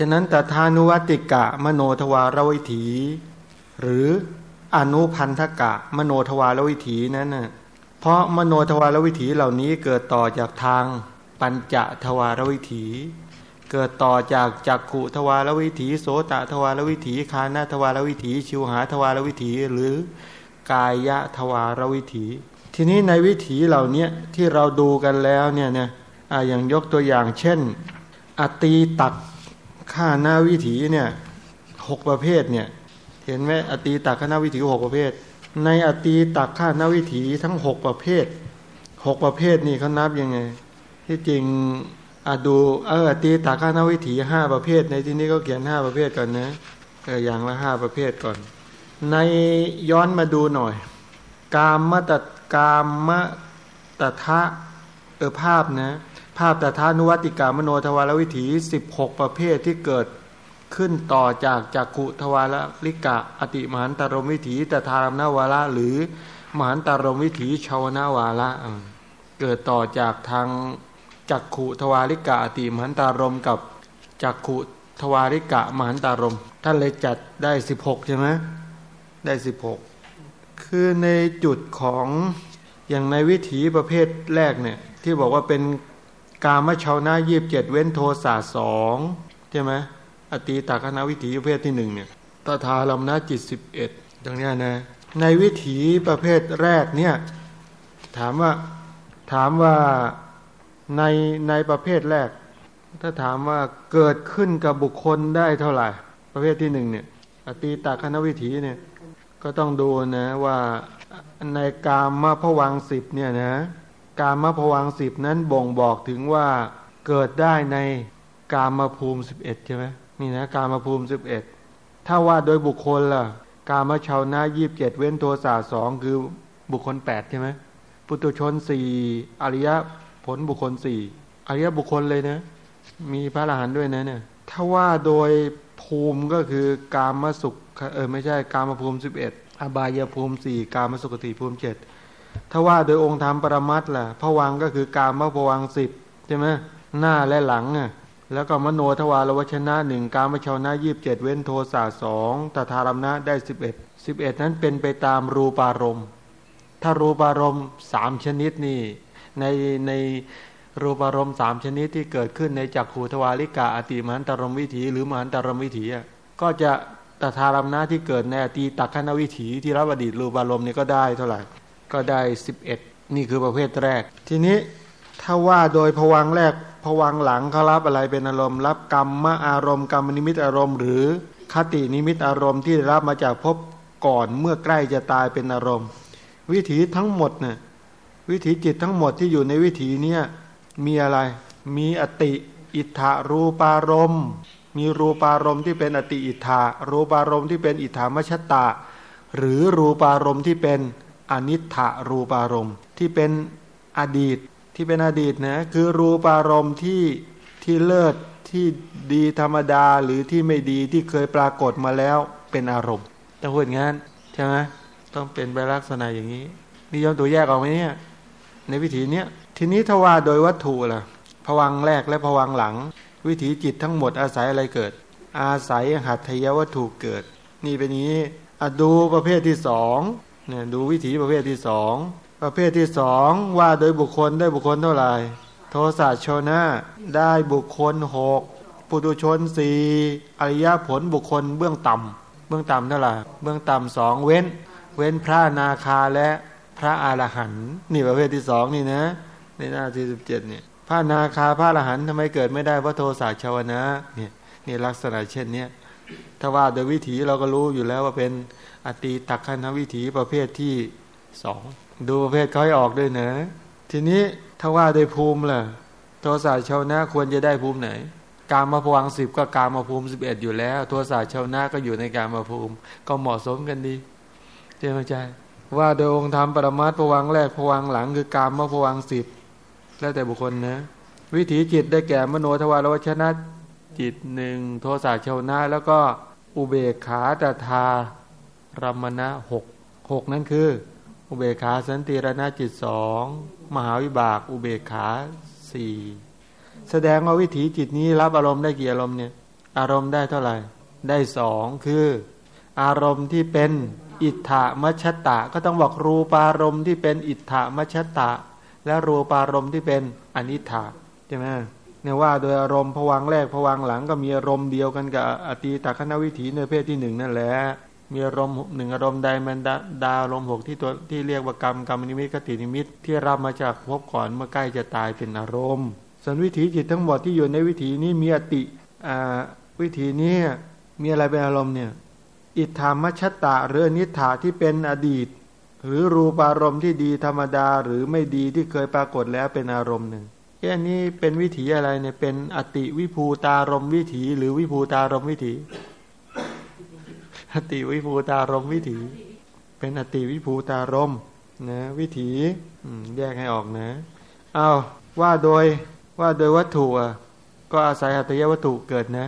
ฉะนั้นตถานุวัติกะ มโนทวารวิถี หรืออนุพันธกะ มโนทวารวิถีนั้นนะเพราะมโนทวารวิถีเหล่านี้เกิดต่อจากทางปัญจทวารวิถี เกิดต่อจากจักขุทวารวิถี โสตทวารวิถีคานาทวารวิถี ชิวหาทวารวิถี หรือกายะทวารวิถี ทีนี้ในวิถีเหล่านี้ที่เราดูกันแล้วเนี่ยเนี่ยอย่างยกตัวอย่างเช่น อตีตัก ข้าหน้าวิถีเนี่ยหกประเภทเนี่ยเห็นไหมอตีตักข้าหน้าวิถีหกประเภท ในอตีตักข้าหน้าวิถีทั้งหกประเภทหกประเภทนี่เขานับยังไง ที่จริงอดูเออตีตักข้าหน้าวิถีห้าประเภท ในที่นี้ก็เขียนห้าประเภทก่อนนะเอออย่างละห้าประเภทก่อน ในย้อนมาดูหน่อย กามมตกามมตทะเออภาพนะ ภาพแต่ทานุวัติกามโนทวารวิถี 16 ประเภทที่เกิดขึ้นต่อจากจักขุทวารลิกะ อติมหันตรมวิถีแต่ทารมนาวาระหรือมหันตรมวิถีชาวนาวาระเกิดต่อจากทางจักขุทวาริกะอติมหันตารมกับจักขุทวาริกะมหันตารมท่านเลยจัดได้ 16 ใช่ไหมได้ 16 คือในจุดของอย่างในวิถีประเภทแรกเนี่ยที่บอกว่าเป็น กามชาวนายีบเจ็ดเว้นโทสะสองใช่ไหมอตีตากนาวิถีประเภทที่หนึ่งเนี่ยตถาลมนาจิตสิบเอ็ดตรงนี้นะ ในวิถีประเภทแรกเนี่ยถามว่าถามว่าในในประเภทแรก ถ้าถามว่าเกิดขึ้นกับบุคคลได้เท่าไหร่ ประเภทที่หนึ่งเนี่ยอตีตากนวิถีเนี่ยก็ต้องดูนะว่าในกามมาพวังสิบเนี่ยนะ การมภวังสิบนั้นบ่งบอกถึงว่าเกิดได้ในกามภูมิสิบเอ็ดใช่ไหมนี่นะกามภูมิสิบเอ็ดถ้าว่าโดยบุคคลล่ะ กามชาวนายีบเจ็ดเว้นโทสาสองคือบุคคลแปดใช่ไหมปุตุชนสี่อริยผลบุคคลสี่อริยบุคคลเลยนะ มีพระอรหันต์ด้วยนะเนี่ยถ้าว่าโดยภูมิก็คือกามสุขเออไม่ใช่กามภูมิสิบเอ็ดอบายภูมิสี่กามสุขติภูมิเจ็ด ถ้าว่าโดยองค์ธรรมปรมัตล่ะผวังก็คือการมผวังสิบใช่ไหมหน้าและหลังอะแล้วก็มโนทวารวชนะหนึ่งการมชาวนะยีิบเจ็ดเว้นโทสาสองตถารมนะได้สิบเอ็ดสิบเอ็ดนั้นเป็นไปตามรูปารมณ์ ถ้ารูปารมณ์สามชนิดนี่ในในรูปารมณ์สามชนิดที่เกิดขึ้นในจักขูทวาริกาอติมหันตรมวิถี หรือมหันตรมวิถีก็จะตถารมนะที่เกิดในอตีตักขณวิถีที่รับอดีตรูปารมณ์นี่ก็ได้เท่าไหร่ ก็ได้สิบเอ็ดนี่คือประเภทแรก ทีนี้ถ้าว่าโดยผวังแรกผวังหลังเขารับอะไรเป็นอารมณ์รับกรรมมอารมณ์กรรมนิมิตอารมณ์ หรือคตินิมิตอารมณ์ที่รับมาจากพบก่อนเมื่อใกล้จะตายเป็นอารมณ์ วิถีทั้งหมดเนี่ยวิถีจิตทั้งหมดที่อยู่ในวิถีเนี้ยมีอะไร มีอติอิทธารูปารมณ์ มีรูปารมณ์ที่เป็นอติอิทธารูปารมณ์ที่เป็นอิทธามชตาหรือรูปารมณ์ที่เป็น อนิถะรูปารมณ์ ที่เป็นอดีตที่เป็นอดีตนะคือรูปารมณ์ที่ที่เลิศที่ดีธรรมดาหรือที่ไม่ดีที่เคยปรากฏมาแล้วเป็นอารมณ์ต้องพูดงั้นใช่ไหมต้องเป็นไปลักษณะอย่างนี้นี่ยอมตัวแยกออกไหมเนี่ยในวิถีเนี้ยทีนี้ถ้าว่าโดยวัตถุล่ะผวังแรกและผวังหลัง วิถีจิตทั้งหมดอาศัยอะไรเกิด อาศัยหัตถยวัตถุเกิด นี่เป็นนี้อดูประเภทที่สอง เนี่ยดูวิถีประเภทที่สองประเภทที่สองว่าโดยบุคคลได้บุคคลเท่าไหร่ โทสะโชนะได้บุคคลหกปุตุชนสี่อริยผลบุคคลเบื้องต่ำเบื้องต่ำเท่าไหร่เบื้องต่ำสองเว้น เว้นพระนาคาและพระอรหันต์นี่ประเภทที่สองนี่นะ ในหน้าที่สิบเจ็ดเนี่ยพระนาคาพระอรหันต์ทำไมเกิดไม่ได้เพราะโทสะชาวนะเนี่ยนี่ลักษณะเช่นเนี้ย ถ้าว่าโดยวิถีเราก็รู้อยู่แล้วว่าเป็นอตีตักขันวิถีประเภทที่สองดูประเภทเขาให้ออกด้วยนะ ทีนี้ถ้าว่าโดยภูมิล่ะโทสะชาวนาควรจะได้ภูมิไหน การมาพวังสิบก็การมาภูมิสิบเอ็ดอยู่แล้วโทสะชาวนาก็อยู่ในการมาภูมิ ก็เหมาะสมกันดีเจ้าใจว่าโดยองค์ธรรมปรมัตพวังแรกพวังหลังคือการมาพวังสิบแล้วแต่บุคคลนะ วิถีจิตได้แก่มโนทวารวชนะ จิตหนึ่งโทสะชาวนาแล้วก็อุเบกขาตถารมณะหกหกนั่นคือ อุเบกขาสันติรณจิตสองมหาวิบากอุเบกขาสี่แสดงว่าวิถีจิตนี้รับอารมณ์ได้กี่อารมณ์เนี่ย อารมณ์ได้เท่าไหร่ ได้สองคือ อารมณ์ที่เป็นอิทธามัชตะ ก็ต้องบอกรูปารมณ์ที่เป็นอิทธามัชตะ และรูปารมณ์ที่เป็นอนิถาใช่ไหม เนี่ยว่าโดยอารมณ์ผวังแรกผวังหลังก็มีอารมณ์เดียวกันกับอตีตคณวิถีในเพศที่หนึ่งนั่นแหละมีอารมณ์หนึ่งอารมณ์ใดมันดาดาอารมณ์หกที่ตัวที่เรียกว่ากรรมกรรมนิมิตกตินิมิตที่รับมาจากพบก่อนเมื่อใกล้จะตายเป็นอารมณ์ส่วนวิถีจิตทั้งหมดที่อยู่ในวิถีนี้มีอติวิถีนี้มีอะไรเป็นอารมณ์เนี่ยอิทธามัชตะหรืออนิถาที่เป็นอดีต หรือรูปารมณ์ที่ดีธรรมดาหรือไม่ดีที่เคยปรากฏแล้วเป็นอารมณ์หนึ่ง แค่นี้เป็นวิถีอะไรเนี่ย เป็นอติวิภูตารมวิถี หรือวิภูตารมวิถี อติวิภูตารมวิถี เป็นอติวิภูตารมนะ วิถีแยกให้ออกนะเอาว่าโดยว่าโดยวัตถุก็อาศัยอัตยวัตถุเกิดนะ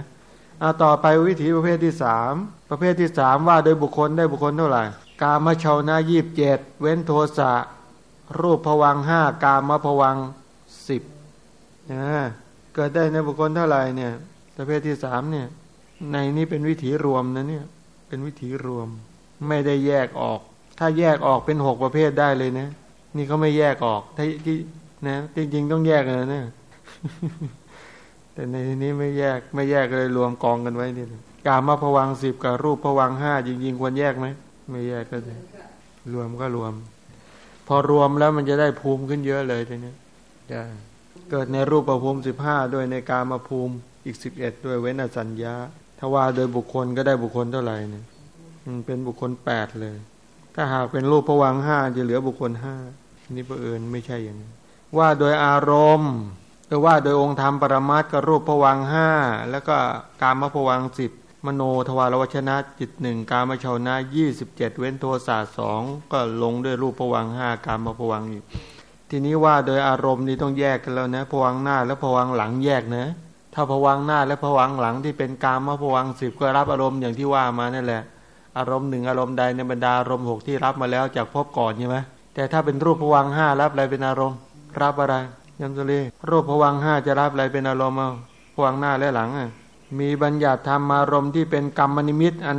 เอาต่อไปวิถีประเภทที่สามประเภทที่สามว่าโดยบุคคลได้บุคคลเท่าไหร่กามชาวนายีบเจ็ดเว้นโทสะรูปผวังห้ากามผวัง นะเกิดได้ในบุคคลเท่าไหร่เนี่ยประเภทที่สามเนี่ย ในนี้เป็นวิถีรวมนะเนี่ย เป็นวิถีรวม ไม่ได้แยกออก ถ้าแยกออกเป็นหกประเภทได้เลยนะ นี่เขาไม่แยกออกถ้าที่นะจริงๆต้องแยกเลยนะแต่ในที่นี้ไม่แยกไม่แยกเลยรวมกองกันไว้นี่กามาผวังสิบกับรูปผวังห้าจริงๆควรแยกไหมไม่แยกก็ได้รวมก็รวม พอรวมแล้วมันจะได้ภูมิขึ้นเยอะเลยทีนี้ได้ เกิดในรูปประภูมิสิบห้าด้วยในการมภูมิอีกสิบเอ็ดด้วยเว้นอสัญญาถ้าว่าโดยบุคคลก็ได้บุคคลเท่าไหร่เนี่ยเป็นบุคคลแปดเลย ถ้าหากเป็นรูปผวังห้าจะเหลือบุคคลห้านี่ประเอิญไม่ใช่อย่างนี้ว่าโดยอารมณ์หรือว่าโดยองค์ธรรมปรมัตกับรูปผวังห้าแล้วก็การมผวังสิบมโนทวารวชนะจิตหนึ่งการมชาวนะยี่สิบเจ็ดเว้นโทสะสองก็ลงด้วยรูปผวังห้าการมผวังอีก ทีนี้ว่าโดยอารมณ์นี้ต้องแยกกันแล้วนะผวังหน้าและผวังหลังแยกนะถ้าผวังหน้าและผวังหลังที่เป็นกามผวังสิบก็รับอารมณ์อย่างที่ว่ามานั่นแหละ อารมณ์หนึ่งอารมณ์ใดในบรรดาอารมณ์หกที่รับมาแล้วจากพบก่อนใช่ไหมแต่ถ้าเป็นรูปผวังห้ารับอะไรเป็นอารมณ์ รับอะไรยันตุลีรูปผวังห้าจะรับอะไรเป็นอารมณ์เอาผวังหน้าและหลังอะมีบัญญัติธรรมอารมณ์ที่เป็นกรรมนิมิตอัน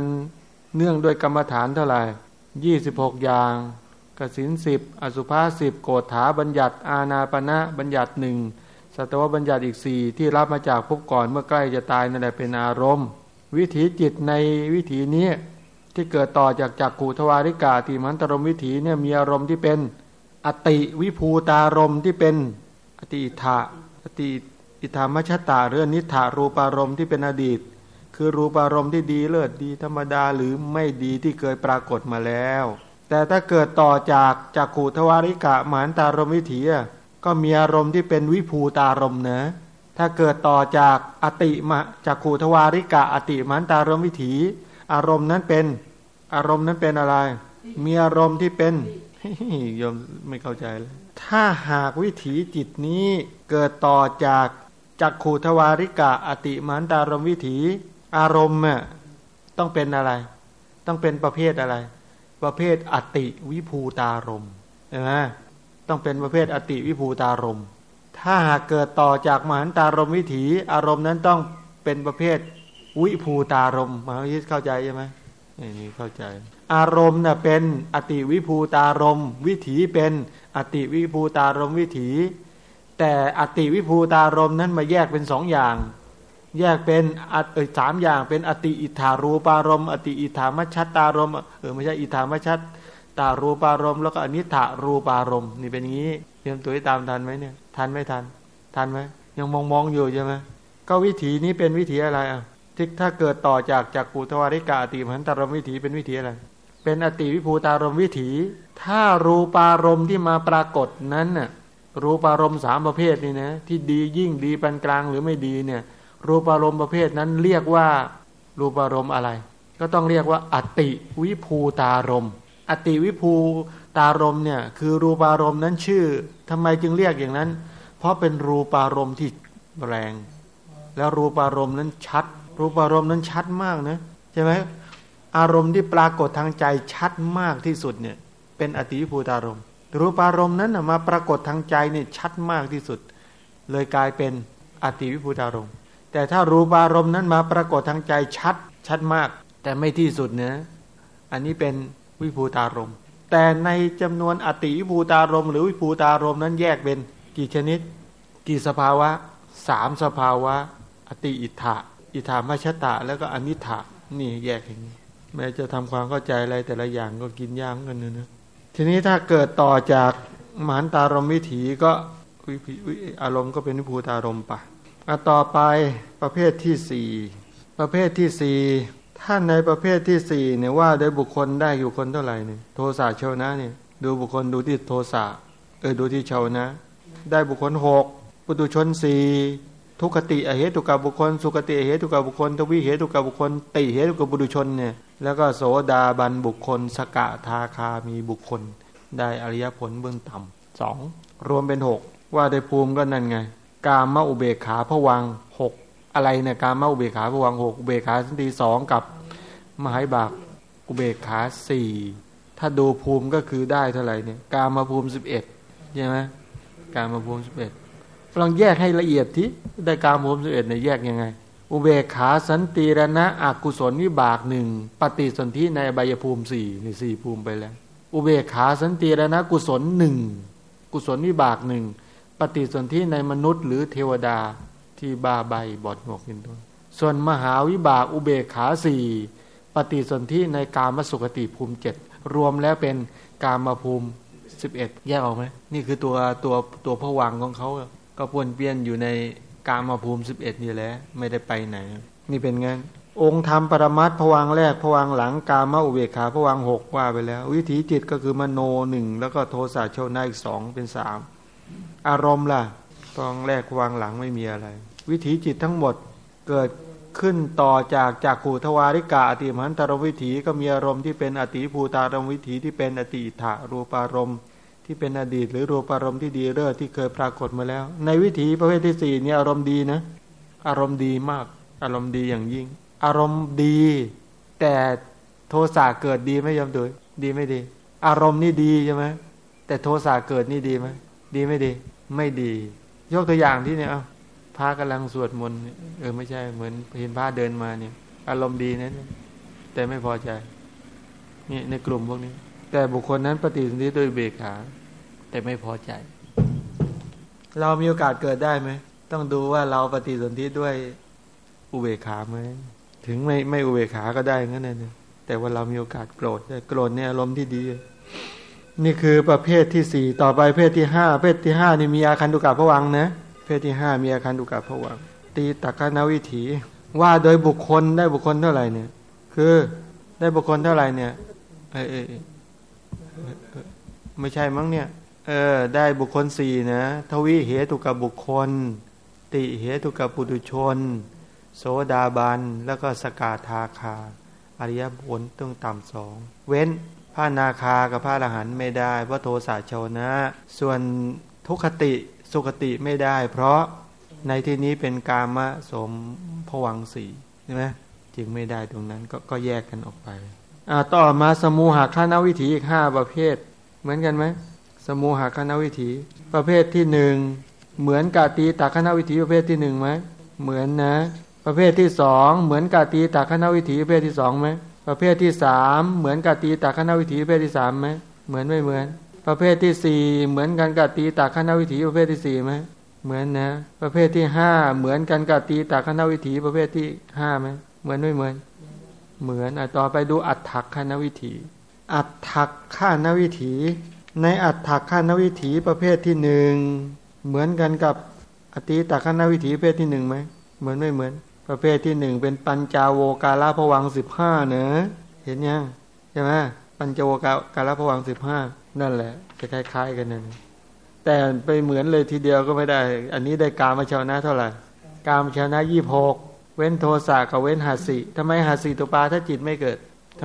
เนื่องด้วยกรรมฐานเท่าไหร่ยี่สิบหกอย่าง สินสิบอสุภาสิบโกฏฐาบัญญัติ อาณาปณะบัญญัติหนึ่งสัตวบัญญัติอีกสี่ที่รับมาจากพบก่อนเมื่อใกล้จะตายนั่นแหละเป็นอารมณ์ วิถีจิตในวิถีนี้ที่เกิดต่อจากจักขูทวาริกาติมันตรมวิถีเนี่ยมีอารมณ์ที่เป็น อติวิภูตารมที่เป็น อติอิทะอติอิธามชตาเรื่องนิถารูปารมณ์ที่เป็นอดีต คือรูปารมณ์ที่ดีเลิศดีธรรมดาหรือไม่ดีที่เคยปรากฏมาแล้ว แต่ถ้าเกิดต่อจากจักขูทวาริกะมานตารมวิถีก็มีอารมณ์ที่เป็นวิภูตารมนะถ้าเกิดต่อจากอติมาจากขูทวาริกะ อติมันตารมวิถี อารมณ์นั้นเป็นอารมณ์นั้นเป็นอะไร มีอารมณ์ที่เป็นยมไม่เข้าใจเลยถ้าหากวิถีจิตนี้เกิดต่อจากจักขูทวาริกะ อติมันตารมวิถี อารมณ์ต้องเป็นอะไร ต้องเป็นประเภทอะไร ประเภทอติวิภูตารมเห็นไหมต้องเป็นประเภทอติวิภูตารม ถ้าหากเกิดต่อจากมหันตารมวิถี อารมณ์นั้นต้องเป็นประเภทวิภูตารมมหาวิทยเข้าใจใช่ไหมนี่เข้าใจ อารมณ์เน่ยเป็นอติวิภูตารม วิถีเป็นอติวิภูตารมวิถี แต่อติวิภูตารมนั้นมาแยกเป็นสองอย่าง แยกเป็นเออสามอย่างเป็นอติอิทธารูปารมอติอิทธามัชชัตตารมเออไม่ใช่อิทธามัชชัตตารูปารมแล้วก็อนิถารูปารมนี่เป็นอย่างนี้เตรียมตัวให้ตามทันไหมเนี่ยทันไม่ทัน ทันไหมยังมองมองอยู่ใช่ไหมก็วิถีนี้เป็นวิถีอะไรอะที่ถ้าเกิดต่อจากจากกุทวาริกาอติมันตารมวิถีเป็นวิถีอะไร เป็นอติวิภูตารมวิถี ถ้ารูปารมที่มาปรากฏนั้นน่ะรูปารมสามประเภทนี่นะที่ดียิ่งดีปานกลางหรือไม่ดีเนี่ย รูปารมณ์ประเภทนั้นเรียกว่ารูปารมณ์อะไร ก็ต้องเรียกว่าอติวิภูตารมอติวิภูตารมเนี่ยคือรูปารมณ์นั้นชื่อทำไมจึงเรียกอย่างนั้น เพราะเป็นรูปารมณ์ที่แรง แล้วรูปารมณ์นั้นชัด รูปารมณ์นั้นชัดมากนะใช่ไหมอารมณ์ที่ปรากฏทางใจชัดมากที่สุดเนี่ยเป็นอติวิภูตารมณ์รูปารมณ์นั้นมาปรากฏทางใจเนี่ยชัดมากที่สุด เลยกลายเป็นอติวิภูตารมณ์ แต่ถ้ารูปารมณ์นั้นมาปรากฏทางใจชัดชัดมาก แต่ไม่ที่สุดเนะอันนี้เป็นวิภูตารมณ์ แต่ในจำนวนอติวิภูตารมณ์หรือวิภูตารมณ์นั้นแยกเป็นกี่ชนิด กี่สภาวะสามสภาวะ อติอิทธะอิทธามัชตะ แล้วก็อนิถะนี่แยกอย่างนี้แม้จะทำความเข้าใจอะไรแต่ละอย่างก็กินยากกันนะนะทีนี้ถ้าเกิดต่อจากมหันตารมวิถีก็อารมณ์ก็เป็นวิภูตารมปะ ต่อไปประเภทที่สี่ประเภทที่สี่ท่านในประเภทที่สี่เนี่ยว่าโดยบุคคลได้อยู่คนเท่าไหร่เนี่ยโทสะเชวนะเนี่ยดูบุคคลดูที่โทสะเออดูที่เชวนะ ได้บุคคลหกปุตุชนสี่ทุกติอเหตุกับบุคคล สุกติอเหตุกับบุคคล ทวิเหตุกับบุคคล ติเหตุกับบุตุชนเนี่ยแล้วก็โสดาบันบุคคล สกะทาคามีบุคคล ได้อริยผลเบื้องต่ำสองรวมเป็นหกว่าได้ภูมิก็นั่นไง กามมอุเบกขาผวังหกอะไรเนี่ยกามมอุเบกขาผวังหกอุเบกขาสันติสองกับมหายบากอุเบกขาสี่ถ้าดูภูมิก็คือได้เท่าไหร่เนี่ยกามาภูมิสิบเอ็ดใช่ไหมกามาภูมิสิบเอ็ดลองแยกให้ละเอียดที่ได้กามาภูมิสิบเอ็ดเนี่ยแยกยังไง อุเบกขาสันติรณะอกุศลวิบากหนึ่งปฏิสนธิในใบยภูมิสี่ในสี่ภูมิไปแล้ว อุเบกขาสันติรณะกุศลหนึ่งกุศลวิบากหนึ่ง ฏิสนธิในมนุษย์หรือเทวดาที่บาใบบอดหวกเป็นต้นส่วนมหาวิบากอุเบกขาสี่ปฏิสนธิในกามสุขติภูมิเจ็ดรวมแล้วเป็นกามาภูมิสิบเอ็ดแยกออกไหมนี่คือตัวตัวตัวผวังของเขาก็ปวนเปี้ยนอยู่ในกามาภูมิสิบเอ็ดนี่แหละไม่ได้ไปไหน นี่เป็นงั้นองค์ธรรมปรมัตผวังแรกผวังหลังกามาอุเบกขาผวังหกว่าไปแล้ว วิถีจิตก็คือมโนหนึ่งแล้วก็โทสะโชนาอีกสองเป็นสาม อารมณ์ล่ะตองแรกวังหลังไม่มีอะไร วิถีจิตทั้งหมดเกิดขึ้นต่อจากจากขูทวาริกาอติมันตรวิถีก็มีอารมณ์ที่เป็นอติภูตารมวิถีที่เป็นอติถารูปารมณ์ ที่เป็นอดีต หรือรูปารมณ์ที่ดีเลิศที่เคยปรากฏมาแล้ว ในวิถีประเภทที่สี่นี่อารมณ์ดีนะ อารมณ์ดีมาก อารมณ์ดีอย่างยิ่ง อารมณ์ดี แต่โทสะเกิดดีไม่ยอมดูดีไม่ดี อารมณ์นี่ดีใช่ไหมแต่โทสะเกิดนี่ดีไหมดีไม่ดี ไม่ดี ยกตัวอย่างที่เนี่ยพระกำลังสวดมนต์เออไม่ใช่เหมือนเห็นพระเดินมาเนี่ย อารมณ์ดีนะแต่ไม่พอใจนี่ในกลุ่มพวกนี้ แต่บุคคลนั้นปฏิสนธิโดยเบกขา แต่ไม่พอใจ เรามีโอกาสเกิดได้ไหมต้องดูว่าเราปฏิสนธิด้วยอุเบกขาไหมถึงไม่ไม่อุเบกขาก็ได้งั้นเลยแต่ว่าเรามีโอกาสโกรธโกรธเนี่ยอารมณ์ที่ดี นี่คือประเภทที่สี่ต่อไปเพศที่ห้าเพศที่ห้านี่มีอาคันตุกะพระวังนะเพศที่ห้ามีอาการดุกะผวังตีตักนวิถี ว่าโดยบุคคลได้บุคคลเท่าไหร่เนี่ย คือได้บุคคลเท่าไหร่เนี่ยเออเออไม่ใช่มั้งเนี่ย เออ ได้บุคคลสี่นะทวีเหตุกับบุคคล ติเหตุกับปุถุชน โสดาบันแล้วก็สกาทาคาอริยผลต้องต่ำสองเว้น พระนาคากับพระอรหันต์ไม่ได้เพราะโทสะชนะ ส่วนทุกขติสุคติไม่ได้ เพราะในที่นี้เป็นกามะสมผวังสีใช่ไหมจึงไม่ได้ตรงนั้นกก็แยกกันออกไปต่อมาสมูหาคาวิถีอีกห้าประเภท เหมือนกันไหมสมูหาคาวิถี ประเภทที่หนึ่งเหมือนกาตีตาคณวิถีประเภทที่หนึ่งไหมเหมือนนะ ประเภทที่สองเหมือนกาตีตาคณวิถีประเภทที่สองไหม ประเภทที่สามเหมือนกาตีตาคณวิถีประเภทที่สามไหมเหมือนไม่เหมือน ประเภทที่สี่เหมือนกันกับตีตาคณวิถีประเภทที่สี่ไหมเหมือนนะ ประเภทที่ห้าเหมือนกันกับตีตาคณวิถีประเภทที่ห้าไหมเหมือนไม่เหมือน เหมือนอะต่อไปดูอัฏฐคณวิถี อัฏฐคานวิถี ในอัฏฐคานวิถีประเภทที่หนึ่งเหมือนกันกับอติตาคณวิถีประเภทที่หนึ่งไหมเหมือนไม่เหมือน ประเภทที่หนึ่งเป็นปัญจาโวกาลาภวังสิบห้าเนอะเห็นยังใช่ไหมปัญจโวกาลาภวังสิบห้านั่นแหละ จะคล้าย ๆ กันนั่นแต่ไปเหมือนเลยทีเดียวก็ไม่ได้ อันนี้ได้กามาชาวนะเท่าไหร่ กามชาวนะยี่หกเว้นโทสะกับเว้นหาสีทำไมหาสีตุปาถ้าจิตไม่เกิดท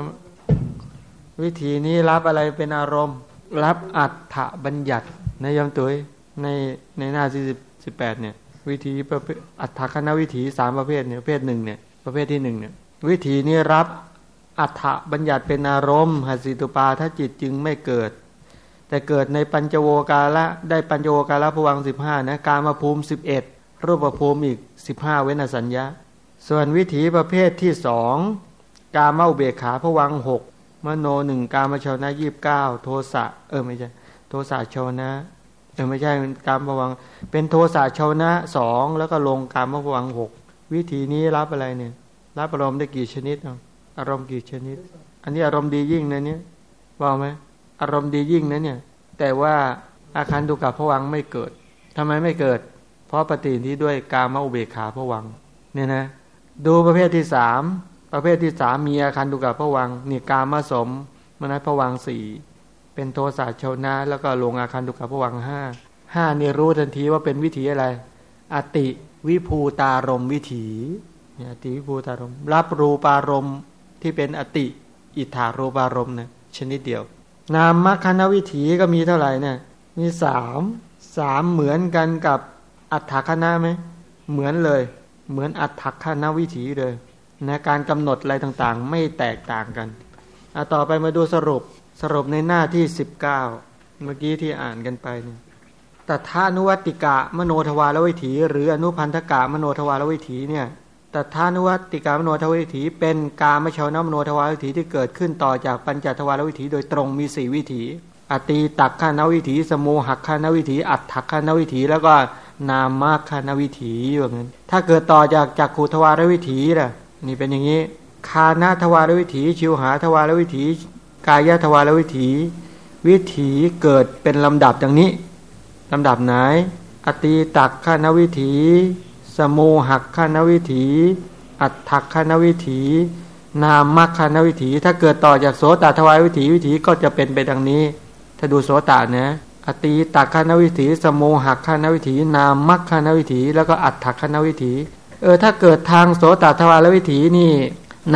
วิธีนี้รับอะไรเป็นอารมณ์ รับอัฏฐบัญญัติในยมตัวในในหน้าสี่สิบแปดเนี่ย วิธีประเภทอัฏฐคณวิถีสามประเภทเนี่ยประเภทหนึ่งเนี่ยประเภทที่หนึ่งเนี่ยวิธีนี้รับอัฏฐบัญญัติเป็นอารมณ์หาสีตุปาถ้าจิตจึงไม่เกิด แต่เกิดในปัญจโวกาละได้ปัญจโวกาละพวังสิบห้านะกามาภูมิสิบเอ็ดรูปภูมิอีกสิบห้าเวนสัญญาส่วนวิถีประเภทที่สองกาเมาเบขาผวังหกมโนหนึ่งกามชาวนะยีบเก้าโทสะเออไม่ใช่โทสะชาวนะ เออไม่ใช่กามผวัง เป็นโทสะชาวนะสองแล้วก็ลงกามผวังหกวิธีนี้รับอะไรเนี่ย รับอารมณ์ได้กี่ชนิดอารมณ์กี่ชนิด อันนี้อารมณ์ดียิ่งนะเนี่ยว่าไหมอารมณ์ดียิ่งนะเนี่ย แต่ว่าอาคารตุกับผวังไม่เกิดทำไมไม่เกิด เพราะปฏิทิด้วยกามอุเบกขาผวังเนี่ยนะ ดูประเภทที่สามประเภทที่สามมีอาคารตุกับผวังนี่กามสมมนัสผวังสี่ เป็นโทสะชาวนะ แล้วก็ลงอาคารตุกับผวังห้าห้านี่รู้ทันทีว่าเป็นวิถีอะไร อติวิภูตารมวิถีอติวิภูตารมรับรูปารมที่เป็นอติ อิทธารูปารมนะชนิดเดียว นามมคณวิถีก็มีเท่าไหร่เนี่ยมีสามสามเหมือนกันกับอัฏฐคณะไหมเหมือนเลย เหมือนอัฏฐคณวิถีเลยนะการกำหนดอะไรต่างๆ ไม่แตกต่างกันอต่อไปมาดูสรุป สรุปในหน้าที่สิบเก้าเมื่อกี้ที่อ่านกันไปเนี่ยแต่ท่านุวัติกะมโนทวารวิถี หรืออนุพันธกมโนทวารวิถีเนี่ยแต่ท่านุวัติกะมโนทวารวิถี เป็นกามชวนมโนทวารวิถีที่เกิดขึ้นต่อจากปัญจทวารวิถี โดยตรงมีสี่วิถี อตีตัคคหณวิถี สมูหัคคหณวิถี อัตถัคคหณวิถี แล้วก็นามัคคหณวิถีอย่างนั้นถ้าเกิดต่อจากจักขุทวารวิถีล่ะนี่เป็นอย่างนี้คานาทวารวิถี ชิวหาทวารวิถี กายทวารวิถี วิถีเกิดเป็นลำดับอย่างนี้ลำดับไหน อตีตักขานวิถี สมูหักขานวิถี อัตถักขานวิถี นามมัคคานวิถี ถ้าเกิดต่อจากโสตทวารวิถีวิถีก็จะเป็นไปดังนี้ ถ้าดูโสตนะอตีตักขานวิถี สมโมหักขานวิถี นามมัคขานวิถี แล้วก็อัตถักขานวิถี เออถ้าเกิดทางโสตทวารวิถีนี่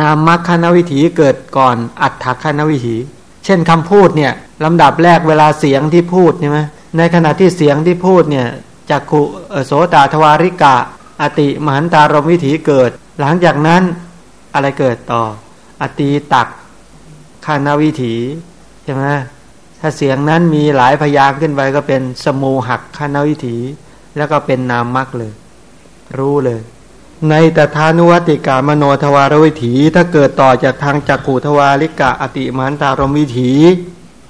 นามมัคขาวิถีเกิดก่อนอัตถักขาวิถี เช่นคำพูดเนี่ยลำดับแรกเวลาเสียงที่พูดใช่ไหมในขณะที่เสียงที่พูดเนี่ยจักขุโสตทวาริกะ อติมหันตารมวิถีเกิด หลังจากนั้นอะไรเกิดต่อ อตีตักขานวิถีใช่ไหมถ้าเสียงนั้นมีหลายพยางขึ้นไปก็เป็นสมูหักคณวิถี แล้วก็เป็นนามมักเลย รู้เลย ในตถานุวัติกามโนทวารวิถี ถ้าเกิดต่อจากทางจักขูทวาริกะอติมันตารมวิถี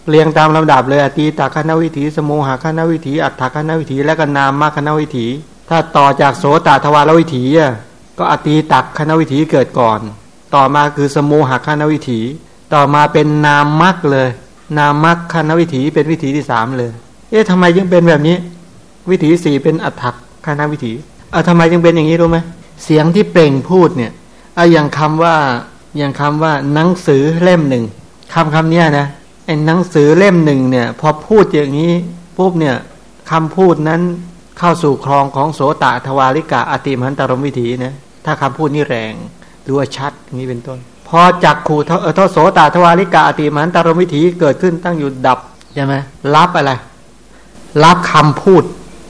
เรียงตามลำดับเลยอติตาคณวิถี สมูหคณวิถี อัตถคณวิถี และก็นามมคณวิถี ถ้าต่อจากโสตทวารวิถีก็อติตักคณวิถีเกิดก่อน ต่อมาคือสมูหคณวิถี ต่อมาเป็นนามมักเลย นามัคคณวิถีเป็นวิถีที่สามเลย เอ๊ะทำไมยังเป็นแบบนี้ วิถีสี่เป็นอัฏฐคณวิถีอะทำไมยังเป็นอย่างนี้รู้ไหม เสียงที่เปล่งพูดเนี่ยอะอย่างคำว่าอย่างคำว่าหนังสือเล่มหนึ่งคำคำเนี้ยนะไอ้หนังสือเล่มหนึ่งเนี่ย พอพูดอย่างนี้ปุ๊บเนี่ยคำพูดนั้นเข้าสู่ครองของโสตทวาริกะอติมันตรมวิถีนะถ้าคำพูดนี่แรงหรือว่าชัดนี้เป็นต้น พอจักขู่เท่าโสตทวาริกาอติมันตรมวิถีเกิดขึ้นตั้งอยู่ดับใช่ไหมรับอะไร รับคำพูด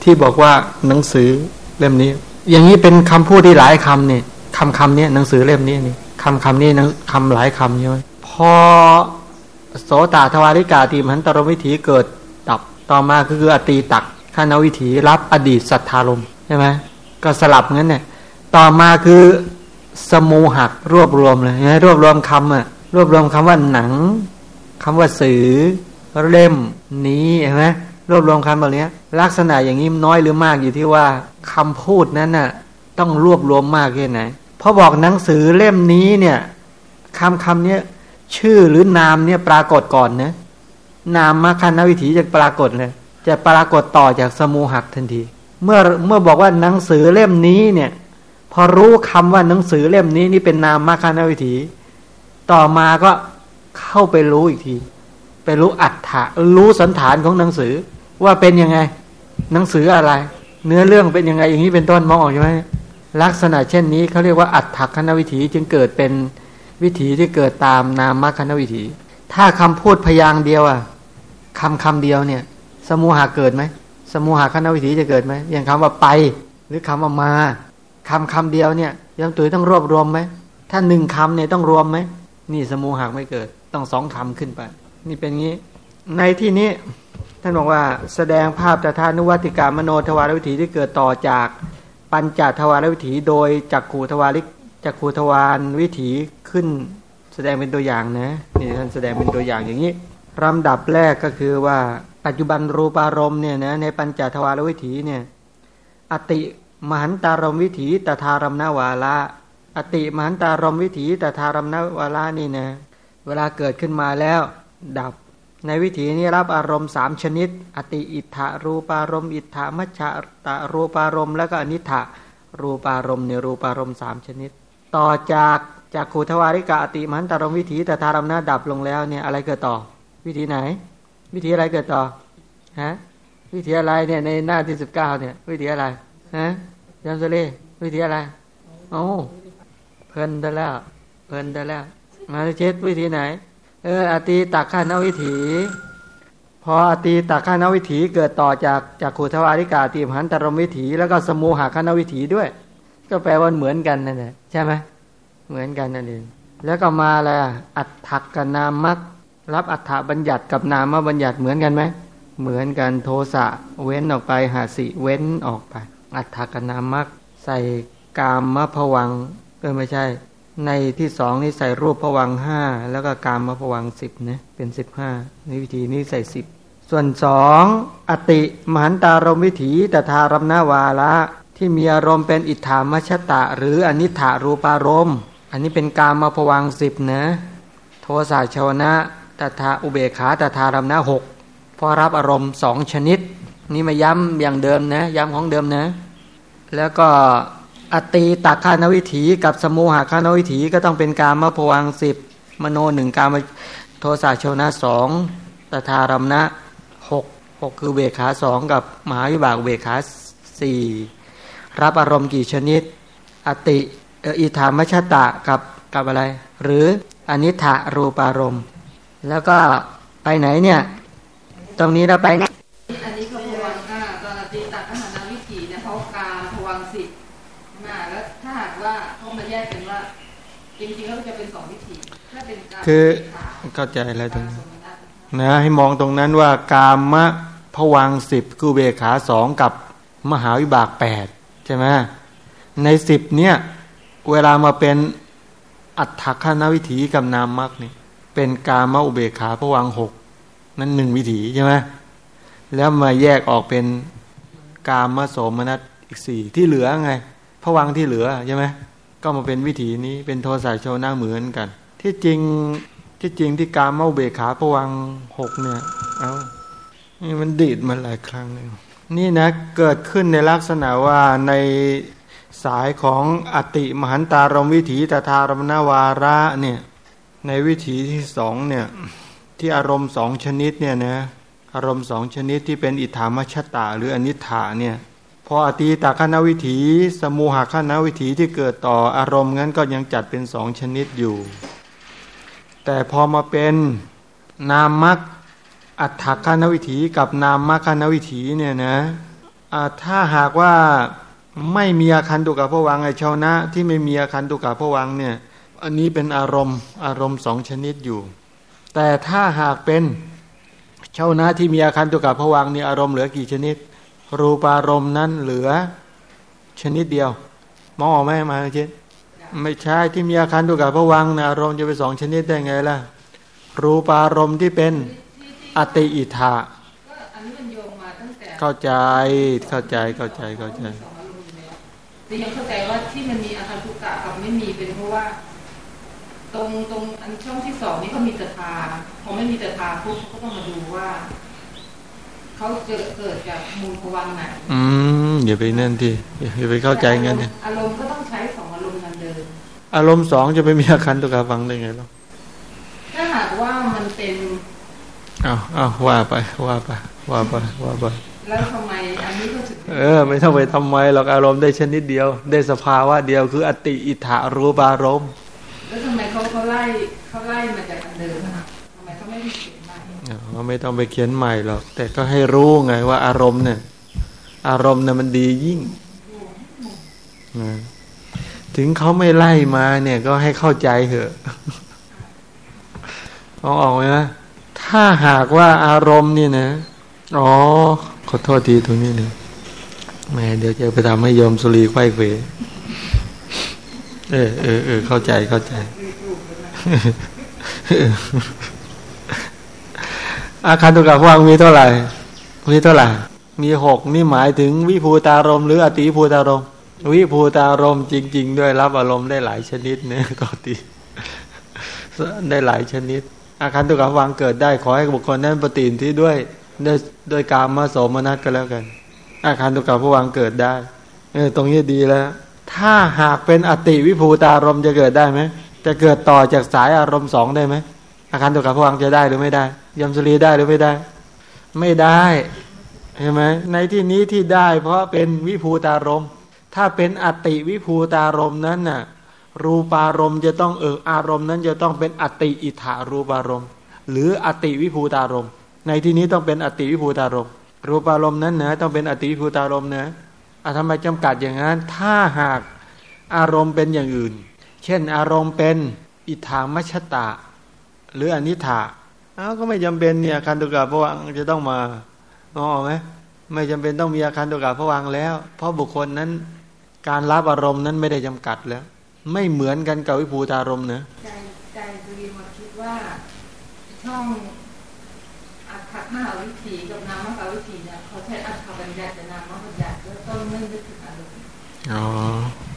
ที่บอกว่าหนังสือเล่มนี้ อย่างนี้เป็นคำพูดที่หลายคำเนี่ยคำคำนี้หนังสือเล่มนี้นี่คำคำนี้นะคำหลายคำใช่ไหมพอโสตาทวาริกาติมันตรมิถีเกิดดับต่อมาคืออตีตักขานวิถีรับอดีตสัทธารมใช่ไหมก็สลับงั้นเนี่ยต่อมาคือสมูหักรวบรวมเลยนะรวบรวมคำอะรวบรวมคำว่าหนังคำว่าสือเล่มนี้เห็นไหม รวบรวมคำแบบนี้ลักษณะอย่างนี้น้อยหรือมากอยู่ที่ว่าคำพูดนั้นน่ะ ต้องรวบรวมมากแค่ไหนพอบอกหนังสือเล่มนี้เนี่ยคำคำนี้ชื่อหรือนามเนี่ยปรากฏก่อนนะนามมาคันวิถีจะปรากฏเลยจะปรากฏต่อจากสมูหักทันที เมื่อเมื่อบอกว่าหนังสือเล่มนี้เนี่ย พอรู้คำว่าหนังสือเล่มนี้นี่เป็นนามมาคานวิถี ต่อมาก็เข้าไปรู้อีกที ไปรู้อัฏฐะรู้สันฐานของหนังสือ ว่าเป็นยังไง หนังสืออะไร เนื้อเรื่องเป็นยังไง อย่างนี้เป็นต้นมองออกใช่ไหมลักษณะเช่นนี้เขาเรียกว่าอัฏฐคณวิถีจึงเกิดเป็นวิถีที่เกิดตามนามคณวิถี ถ้าคำพูดพยางเดียวอะคำคำเดียวเนี่ย สมูหาเกิดไหมสมูหาคณวิถีจะเกิดไหมอย่างคำว่าไป หรือคำว่ามาคำคำเดียวเนี่ยยังตัวต้องรวบรวมไหมถ้าหนึ่งคำเนี่ยต้องรวมไหมนี่สมูหักไม่เกิด ต้องสองคำขึ้นไป นี่เป็นงี้ ในที่นี้ท่านบอกว่าแสดงภาพแตทานุวัติกามโนทวารวิถีที่เกิดต่อจากปัญจทวารวิถีโดยจักขูทวาริกจักขูทวารวิถีขึ้น แสดงเป็นตัวอย่างนะนี่ท่านแสดงเป็นตัวอย่างอย่างนี้ลำดับแรกก็คือว่าปัจจุบันรูปารมณ์เนี่ยนะในปัญจทวารวิถีเนี่ยอติมหันตารมวิถีตถารมนาวาละอติมหันตารมวิถีตถารมนาวาละนี่นะเวลาเกิดขึ้นมาแล้ว ดับ ในวิถีนี้รับอารมณ์สามชนิด อติอิทธารูปารมณ์อิทธามัชตะรูปารมณ์แล้วก็อนิถะรูปารมณ์ในรูปารมณ์สามชนิด ต่อจากจากขูทวาริกะอติมันตารมวิถีแต่ทารมนาดับลงแล้วเนี่ยอะไรเกิดต่อ วิธีไหน วิธีอะไรเกิดต่อฮะวิธีอะไรเนี่ยในหน้าที่สิบเก้าเนี่ย วิธีอะไรฮะยามสุรีวิธีอะไรโอ้เพลินได้แล้วเพลินได้แล้วมาเช็ดวิธีไหน เอออตีตักข้านวิถีพออตีตักข้านวิถีเกิดต่อจากจากขุทวาริกาตีมหันตรมวิถีแล้วก็สมูหาข้านวิถีด้วย ก็แปลว่าเหมือนกันนั่นแหละใช่ไหมเหมือนกันนั่นเองแล้วก็มาอะไรอัฏฐกกับนามักรับอัฏฐบัญญัติกับนามบัญญัติเหมือนกันไหมเหมือนกันโทสะเว้นออกไปหาสิเว้นออกไป อัฏฐกนามักใส่กามมะผวังเออไม่ใช่ ในที่สองนี่ใส่รูปผวังห้าแล้วก็การมาผวังสิบนะเป็นสิบห้าในวิธีนี้ใส่สิบส่วนสองอติมหันตารมวิถีตถารมนาวาละที่มีอารมณ์เป็นอิทธามชตะ หรืออนิถารูปารมณ์ อันนี้เป็นการมาผวังสิบนะโทสะชาวนะตถาอุเบขาตถารมนะหกพอรับอารมณ์สองชนิด นี่มาย้ำอย่างเดิมนะ ย้ำของเดิมนะ แล้วก็ อตีตักขานวิถีกับสมุหาคานวิถีก็ต้องเป็นการมะพวังสิบมโนหนึ่งการมโทสะโชนะสองตถารมณะหกหกคือเบขาสองกับมหาวิบากเบขาสี่รับอารมณ์กี่ชนิด อติอิธามชตะกับกับอะไร หรืออนิถารูปารมณ์ แล้วก็ไปไหนเนี่ย ตรงนี้เราไป คือเข้าใจอะไรตรงนี้นะให้มองตรงนั้นว่ากามะผวังสิบกูเบขาสองกับมหาวิบากแปดใช่ไหมในสิบเนี่ยเวลามาเป็นอัตถคาวิถีกับนามมรรคเนี่ยเป็นกามะอุเบขาผวังหกนั่นหนึ่งวิถีใช่ไหมแล้วมาแยกออกเป็นกามะโสมนัสอีกสี่ที่เหลือไงผวังที่เหลือใช่ไหมก็มาเป็นวิถีนี้เป็นโทสะโชหน้าเหมือนกัน ที่จริงที่จริงที่การเมาเบขาผวังหกเนี่ย เอานี่มันดีดมาหลายครั้งเลยนี่นะเกิดขึ้นในลักษณะว่าในสายของอติมหันตารมวิถีตถารมนาวาระเนี่ยในวิถีที่สองเนี่ยที่อารมณ์สองชนิดเนี่ยนะอารมณ์สองชนิดที่เป็นอิทธามชตาหรืออนิถาเนี่ยพออตีตาคณวิถี สมูหคณวิถีที่เกิดต่ออารมณ์งั้นก็ยังจัดเป็นสองชนิดอยู่ แต่พอมาเป็นนามมักอัฏฐคณวิถีกับนามมัคคณวิถีเนี่ยนะถ้าหากว่าไม่มีอาคันตุกับพวังไอชาวนะ ที่ไม่มีอาคันตุกับพวังเนี่ยอันนี้เป็นอารมณ์อารมณ์สองชนิดอยู่ แต่ถ้าหากเป็นชาวนะที่มีอาคันตุกับพวังนี่อารมณ์เหลือกี่ชนิด รูปารมณ์นั้นเหลือชนิดเดียว มองออกไหมมาเช่น ไม่ใช่ที่มีอาการดูกับพระวังนะอารมณ์จะไปสองชนิดได้ไงล่ะ รูปารมณ์ที่เป็นอติอิทาเข้าใจเข้าใจเข้าใจเข้าใจแต่ยังเข้าใจว่าที่มันมีอาการทุกกะกับไม่มีเป็นเพราะว่า ตรงตรงอันช่องที่สองนี่เขามีตถาพอไม่มีตถาปุ๊บเขาก็ต้องมาดูว่าเขาเกิดเกิดจากมูลพวังไหนอืมอย่าไปนั่นที่อย่าไปเข้าใจงั้นเนี่ยอารมณ์ก็ต้องใช้ส อารมณ์สองจะไปมีอาการตุกาฟังได้ไงล่ะถ้าหากว่ามันเป็นอ้าวอ้าวว่าไป ว่าไป ว่าไปว่าไปแล้วทำไมอันนี้ก็ถึงเออ ไม่ต้องไปทำไมหรอกอารมณ์ได้ชนิดเดียว ได้สภาวะเดียวคืออติอิทารูปารมณ์แล้วทำไมเขาเขาไล่เขาไล่มาจากอันเดิมนะทำไมเขาไม่มีไม่ต้องไปเขียนใหม่หรอกแต่ก็ให้รู้ไงว่าอารมณ์เนี่ย อารมณ์เนี่ยมันดียิ่งนะ ถึงเขาไม่ไล่มาเนี่ยก็ให้เข้าใจเถอะมองออกไหมนะถ้าหากว่าอารมณ์นี่นะ อ๋อ ขอโทษทีตรงนี้เนี่ยแม่เดี๋ยวจะไปทำให้โยมสุรีไข้เวเออเออเออเข้าใจเข้าใจอาคารตุกะพวังมีเท่าไหร่ มีเท่าไหร่ มีหกนี่หมายถึงวิภูตารมหรืออติภูตารม วิภูตารมจริง ๆ ด้วยรับอารมณ์ได้หลายชนิดเนี่ยก็ตีได้หลายชนิด อาคารตุกะวังเกิดได้ ขอให้บุคคลนั้นปฏินที่ด้วยด้วยด้วยการมาโสมนัสก็แล้วกัน อาคารตุกะพวังเกิดได้เออตรงนี้ดีแล้ว ถ้าหากเป็นอติวิภูตารมจะเกิดได้ไหมจะเกิดต่อจากสายอารมณ์สองได้ไหมอาคารตุกะพวังจะได้หรือไม่ได้ยมสุรีได้หรือไม่ได้ ไม่ได้เห็นไหมในที่นี้ที่ได้ เพราะเป็นวิภูตารม ถ้าเป็นอติวิภูตารมนั้นน่ะรูปารมณ์จะต้องเอออารมณ์นั้นจะต้องเป็นอติอิทารูปารมณ์ หรืออติวิภูตารมในที่นี้ต้องเป็นอติวิภูตารมรูปารมณ์นั้นนะต้องเป็นอติวิภูตารมนะอะทำไมจำกัดอย่างนั้น ถ้าหากอารมณ์เป็นอย่างอื่น เช่น อารมณ์เป็นอิทามัชตะ หรืออนิถาอ้าวก็ไม่จำเป็นเนี่ยอาคารตุกะพวังจะต้องมาอ๋อไหมไม่จำเป็นต้องมีอาคารตุกะพวังแล้ว เพราะบุคคลนั้น การรับอารมณ์นั้นไม่ได้จำกัดแล้ว ไม่เหมือนกันกับวิภูตารมณ์เนะใจใจสุริมาคิดว่าช่องอัตถมหาวิถีกับนามมหาวิถีเนี่ยเขาใช้อัตถบัญญัติแต่นามบัญญัติแล้วต้นไม่ได้ถึงอารมณ์อ๋อ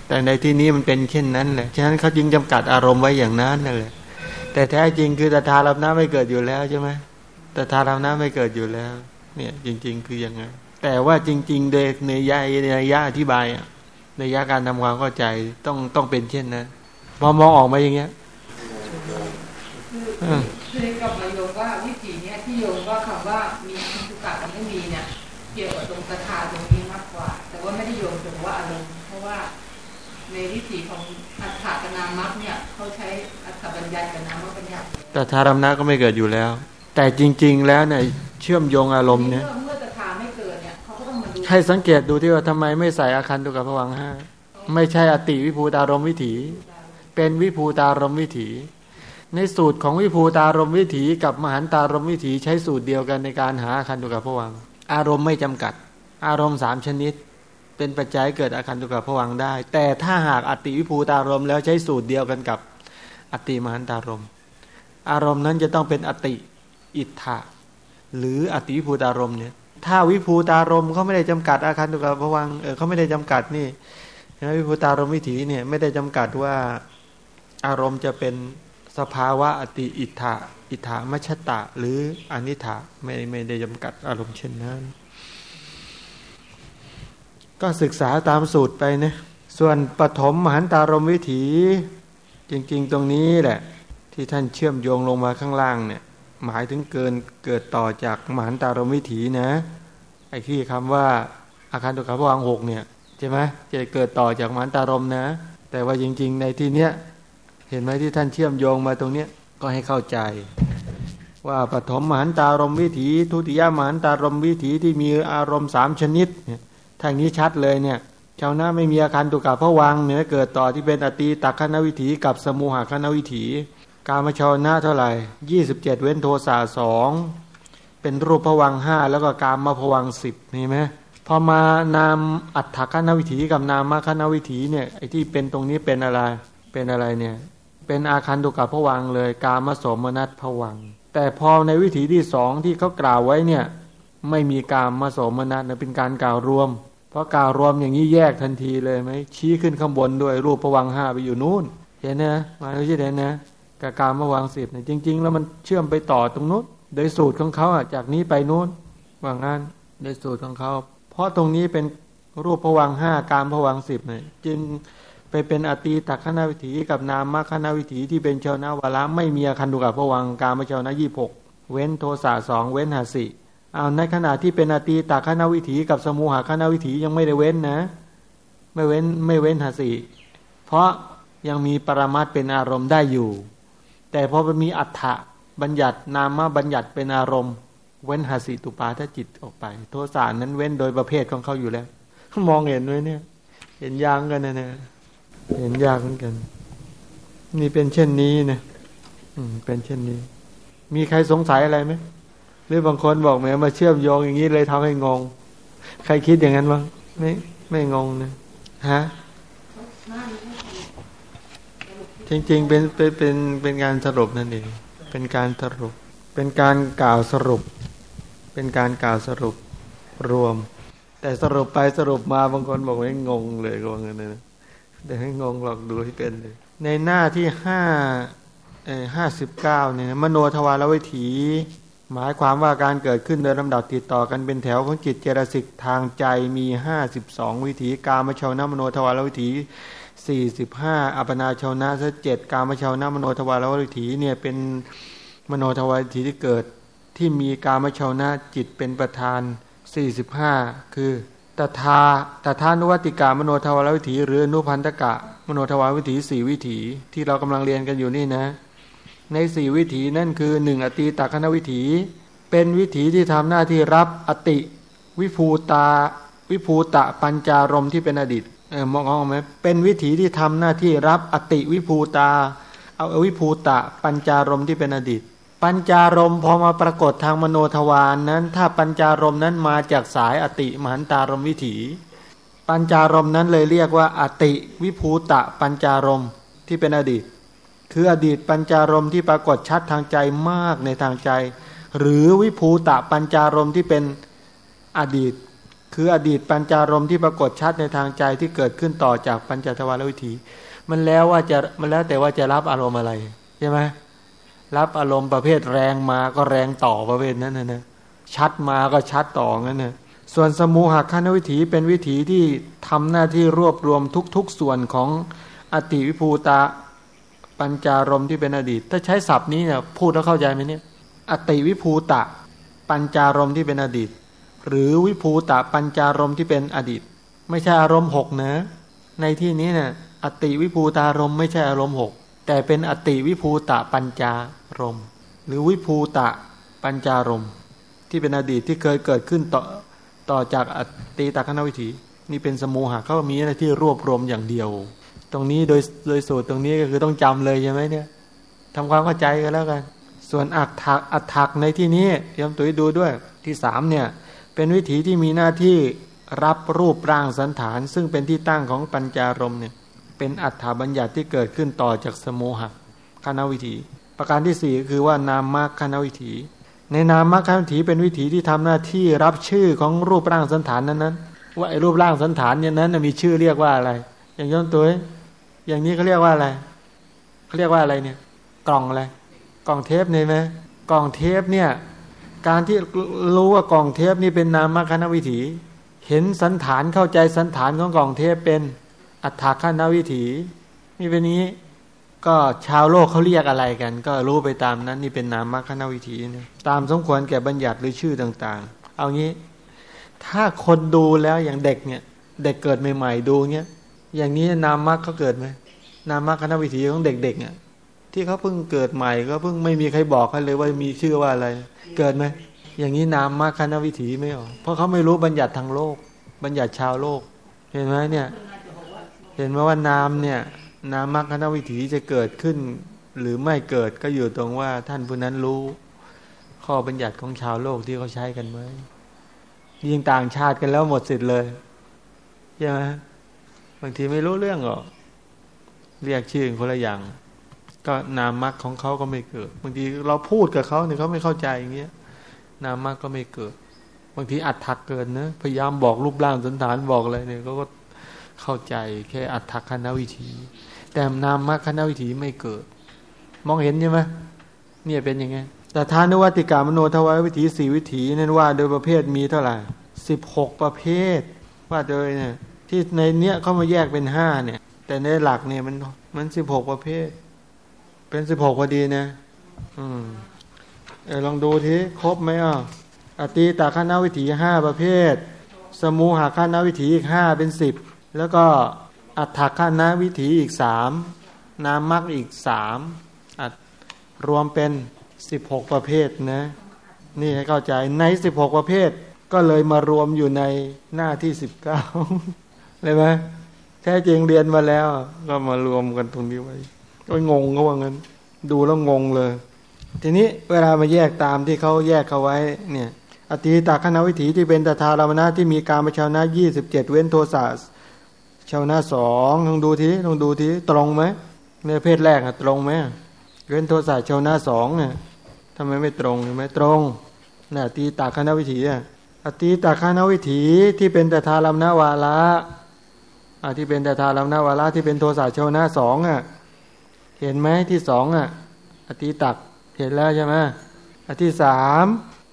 แต่ในที่นี้มันเป็นเช่นนั้นแหละฉะนั้นเขาจึงจำกัดอารมณ์ไว้อย่างนั้นนั่นแหละแต่แท้จริงคือตถาลับน้ำไม่เกิดอยู่แล้วใช่ไหมตถาลับน้ำไม่เกิดอยู่แล้ว เนี่ยจริง ๆ คือยังไงแต่ว่าจริง ๆ เดกในยะในยะอธิบายอะ ในยะการทำความเข้าใจต้องต้องเป็นเช่นนั้นพอมองออกมาอย่างเงี้ยคือกับมาโยมว่าวิถีเนี้ยที่โยมว่าคำว่ามีทุกข์กับไม่มีเนี่ยเกี่ยวกับตรงตถาตรงนี้มากกว่า แต่ว่าไม่ได้โยงถึงว่าอารมณ์เพราะว่าในวิถีของอัฏฐกนามัคเนี่ยเขาใช้อัฏฐบัญญัติกับนามบัญญัติแต่ทารมนะก็ไม่เกิดอยู่แล้ว แต่จริง ๆ แล้วเนี่ยเชื่อมโยงอารมณ์เนี่ย ให้สังเกตดูที่ว่าทำไมไม่ใส่อาคันตุกับผวังห้าไม่ใช่อติวิภูตารมวิถี เป็นวิภูตารมวิถี ในสูตรของวิภูตารมวิถี กับมหันตารมวิถีใช้สูตรเดียวกันในการหาอาคันตุกับผวัง อารมณ์ไม่จำกัด อารมณ์สามชนิด เป็นปัจจัยเกิดอาการตุกับผวังได้ แต่ถ้าหากอติวิภูตารมแล้วใช้สูตรเดียวกันกับ อติมหันตารมอารมณ์นั้นจะต้องเป็นอติอิทธะหรืออติวิภูตารมเนี่ย ถ้าวิภูตารมเขาไม่ได้จำกัดอาการตุกับผวังเออเขาไม่ได้จำกัดนี่วิภูตารมวิถีเนี่ยไม่ได้จำกัดว่าอารมณ์จะเป็นสภาวะอติอิทธะอิทธามัชตะ หรืออนิถาไม่ไม่ได้จำกัดอารมณ์เช่นนั้น ก็ศึกษาตามสูตรไปนะส่วนปฐมมหันตารมวิถี จริง ๆ ตรงนี้แหละ ที่ท่านเชื่อมโยงลงมาข้างล่างเนี่ย หมายถึงเกินเกิดต่อจากมหันตารมวิถีนะ ไอ้ที่คำว่าอาคารตุกขพวังหกเนี่ยใช่ไหมจะเกิดต่อจากมหันตารมนะ แต่ว่าจริง ๆ ในที่เนี้ยเห็นไหมที่ท่านเชื่อมโยงมาตรงเนี้ยก็ให้เข้าใจ ว่าปฐมมหันตารมวิถี ทุติยมหันตารมวิถีที่มีอารมณ์สามชนิดเนี่ยทางนี้ชัดเลยเนี่ยชาวนาไม่มีอาการตุกะพระวังเนี่ยเกิดต่อที่เป็นอตีตักขณวิถีกับสมุหคณวิถี การมาชาวนาเท่าไหร่ยี่สิบเจ็ดเว้นโทสาสองเป็นรูปพวังห้าแล้วก็การมาพวังสิบนี่ไหมพอมานามอัฏฐคณวิถีกับนามมาคณวิถีเนี่ยไอ้ที่เป็นตรงนี้เป็นอะไรเป็นอะไรเนี่ย เป็นอาคารตุกะพวังเลยการมาสมนัตพวัง แต่พอในวิถีที่สองที่เขากล่าวไว้เนี่ยไม่มีการมาสมนัสนะเป็นการกล่าวรวม เพราะกล่าวรวมอย่างนี้แยกทันทีเลยไหมชี้ขึ้นข้างบนด้วยรูปประวังห้าไปอยู่นู้นเห็นนะมาดูที่เห็นนะ กับการมาวางสิบเนี่ยจริง ๆ แล้วมันเชื่อมไปต่อตรงนู้นโดยสูตรของเขาอะจากนี้ไปนู้นว่างานโดยสูตรของเขา เพราะตรงนี้เป็นรูปประวังห้าการประวังสิบเนี่ยจึงไปเป็นอตีตักขณวิถีกับนามมาขณวิถีที่เป็นชาวนาวาระไม่มีอาคันดุกับประวังการมาชาวนายี่หกเว้นโทสะสองเว้นหาสี่เอาในขณะที่เป็นอตีตาคณวิถีกับสมุหคณวิถียังไม่ได้เว้นนะ ไม่เว้นไม่เว้นหาสีเพราะยังมีปรมัตเป็นอารมณ์ได้อยู่ แต่พอมันมีอัฏฐะบัญญัตินามาบัญญัติเป็นอารมณ์ เว้นหาสีตุปาถ้าจิตออกไป โทสารนั้นเว้นโดยประเภทของเขาอยู่แล้ว มองเห็นไว้เนี่ย เห็นยางกันนะเนี่ยเห็นยากเหมือนกัน นี่เป็นเช่นนี้นะอืม เป็นเช่นนี้ มีใครสงสัยอะไรไหมหรือบางคนบอกแหมมาเชื่อมโยงอย่างนี้เลยทำให้งง ใครคิดอย่างนั้นบ้างไม่ไม่งงนะฮะ จริงๆเป็นเป็นเป็นเป็นการสรุปนั่นเอง เป็นการสรุป เป็นการกล่าวสรุป เป็นการกล่าวสรุปรวม แต่สรุปไปสรุปมาบางคนบอกให้งงเลยก็ว่างั้นนะเดี๋ยวให้งงหรอกดูให้เป็นเลย ในหน้าที่ห้าเอห้าสิบเก้าเนี่ยมโนทวารวิถี หมายความว่าการเกิดขึ้นโดยลำดับติดต่อกันเป็นแถวของจิตเจรสิกทางใจมีห้าสิบสองวิถี กามชาวนมโนทวารวิถี สี่สิบห้าอัปนาชาวนาเจ็ดกามชาวนมโนทวารวิถีเนี่ยเป็นมโนทวารวิถีที่เกิดที่มีกามชาวนาจิตเป็นประธานสี่สิบห้าคือตถาตถานุวัติกามโนทวารวิถี หรือนุพันธกะ มโนทวารวิถีสี่วิถี ที่เรากำลังเรียนกันอยู่นี่นะ ในสี่วิถีนั่นคือหนึ่งอตีตคณวิถี เป็นวิถีที่ทำหน้าที่รับอติ วิภูตา วิภูตะปัญจารมที่เป็นอดีต มองออกไหมเป็นวิถีที่ทำหน้าที่รับอติวิภูตา เอาวิภูตะ ปัญจารมที่เป็นอดีต ปัญจารมพอมาปรากฏทางมโนทวารนนั้น ถ้าปัญจารมนั้นมาจากสายอติมหันตารมวิถี ปัญจารมนั้นเลยเรียกว่าอติวิภูตะ ปัญจารมที่เป็นอดีต คืออดีตปัญจารมที่ปรากฏชัดทางใจมากในทางใจ หรือวิภูตะปัญจารมที่เป็นอดีต คืออดีตปัญจารมที่ปรากฏชัดในทางใจที่เกิดขึ้นต่อจากปัญจทวารวิถี มันแล้วว่าจะมันแล้วแต่ว่าจะรับอารมณ์อะไรใช่ไหมรับอารมณ์ประเภทแรงมาก็แรงต่อประเภทนั้นนะนะชัดมาก็ชัดต่องั้นนะส่วนสมูหคานวิถีเป็นวิถีที่ทำหน้าที่รวบรวมทุก ๆ ส่วนของอติวิภูตาปัญจารมที่เป็นอดีต ถ้าใช้ศัพท์นี้เนี่ยพูดแล้วเข้าใจไหมเนี่ยอติวิภูตะ ปัญจารมที่เป็นอดีต หรือวิภูตะปัญจารมที่เป็นอดีต ไม่ใช่อารมณ์หกนะในที่นี้เนะี่ยอติวิภูตารมไม่ใช่อารมณ์หกแต่เป็นอติวิภูตะปัญจารมหรือวิภูตะปัญจารมที่เป็นอดีตที่เคยเกิดขึ้นต่อต่อจากอติตะคณวิถี นี่เป็นสมูหะเขามีอะไรที่รวบรวมอย่างเดียว ตรงนี้โดยโดยสูตรตรงนี้ก็คือต้องจำเลยใช่ไหมเนี่ยทำความเข้าใจกันแล้วกัน ส่วนอักถักอักถักในที่นี้ยมตัวดูด้วยที่สามเนี่ย เป็นวิถีที่มีหน้าที่รับรูปร่างสันฐาน ซึ่งเป็นที่ตั้งของปัญจารมเนี่ยเป็นอัฏฐบัญญัติที่เกิดขึ้นต่อจากสมุหะคณวิถี ประการที่สี่คือว่านามมรคณวิถี ในนามมรคณวิถีเป็นวิถีที่ทำหน้าที่รับชื่อของรูปร่างสันฐานนั้นนั้นว่าไอ้รูปร่างสันฐานเนี่ยนั้นมีชื่อเรียกว่าอะไร อย่างย้อนตัวอย่างนี้เขาเรียกว่าอะไรเขาเรียกว่าอะไรเนี่ย กล่องอะไรกล่องเทปเนี่ยไหมกล่องเทปเนี่ย การที่รู้ว่ากล่องเทปนี่เป็นนามคณวิถี เห็นสันฐานเข้าใจสันฐานของกล่องเทปเป็นอัฏฐคณวิถีนี่เป็นนี้ ก็ชาวโลกเขาเรียกอะไรกัน ก็รู้ไปตามนั้น นี่เป็นนามคณวิถีนี่ยตามสมควรแก่บัญญัติหรือชื่อต่าง ๆ เอางี้ ถ้าคนดูแล้วอย่างเด็กเนี่ย เด็กเกิดใหม่ ๆ ดูเงี้ยอย่างนี้นามมรรคเขาเกิดไหมนามมรรคคณวิถีของเด็กๆเนี่ย ที่เขาเพิ่งเกิดใหม่ก็เพิ่งไม่มีใครบอกเขาเลยว่ามีชื่อว่าอะไร เกิดไหมอย่างนี้นามมาคณวิถีไม่ออกเพราะเขาไม่รู้บัญญัติทางโลก บัญญัติชาวโลก เห็นไหมเนี่ย เห็นไหมว่านามเนี่ย นามมรรคณวิถีจะเกิดขึ้น หรือไม่เกิดก็อยู่ตรงว่าท่านผู้นั้นรู้ ข้อบัญญัติของชาวโลกที่เขาใช้กันไหมยิ่งต่างชาติกันแล้วหมดสิทธิ์เลยใช่ไหมบางทีไม่รู้เรื่องหรอกเรียกชื่อคนละอย่าง ก็นามมรรคของเขาก็ไม่เกิด บางทีเราพูดกับเขาเนี่ยเขาไม่เข้าใจอย่างเงี้ย นามมรรคก็ไม่เกิด บางทีอัดทักเกินนะพยายามบอกรูปร่างสันฐานบอกอะไรเนี่ยเขาก็เข้าใจแค่อัดทักคณวิธี แต่นามมรรคคณวิธีไม่เกิด มองเห็นใช่ไหมเนี่ยเป็นยังไงแต่ทานุวัติกามโนทวายวิถีสี่วิถีนั่นว่า โดยประเภทมีเท่าไหร่สิบหกประเภท ว่าโดยเนี่ยที่ในเนี้ยเขามาแยกเป็นห้าเนี่ย แต่ในหลักเนี่ยมันมันสิบหกประเภท เป็นสิบหกพอดีนะอืมเออลองดูทีครบไหมอะอตีตาข้านาวิถีห้าประเภท สมูหาข้านาวิถีอีกห้าเป็นสิบแล้วก็อัฏฐข้านาวิถีอีกสามนามักอีกสามอัดรวมเป็นสิบหกประเภทนะนี่ให้เข้าใจในสิบหกประเภท ก็เลยมารวมอยู่ในหน้าที่สิบเก้าเลยไหมแท้จริงเรียนมาแล้ว ก็มารวมกันตรงนี้ไว้ ก็งงเขาว่างั้น ดูแล้วงงเลย ทีนี้เวลามาแยกตามที่เขาแยกเขาไว้เนี่ยอตีตาคณวิถีที่เป็นตถารมณะที่มีการประชาวนะยี่สิบเจ็ดเว้นโทสะชาวนาสองลองดูทีลองดูทีตรงไหมในเพศแรกอะตรงไหมเว้นโทสะชาวนาสองเนี่ยทำไมไม่ตรงใช่ไหมตรงน่ะตีตาคณวิถีอะอตีตาคณวิถีที่เป็นตถารมณวาระอะที่เป็นตถารมณวาระที่เป็นโทสะชาวนาสองอะ เห็นไหมที่สองอะ อตีตักเห็นแล้วใช่ไหมอที่สาม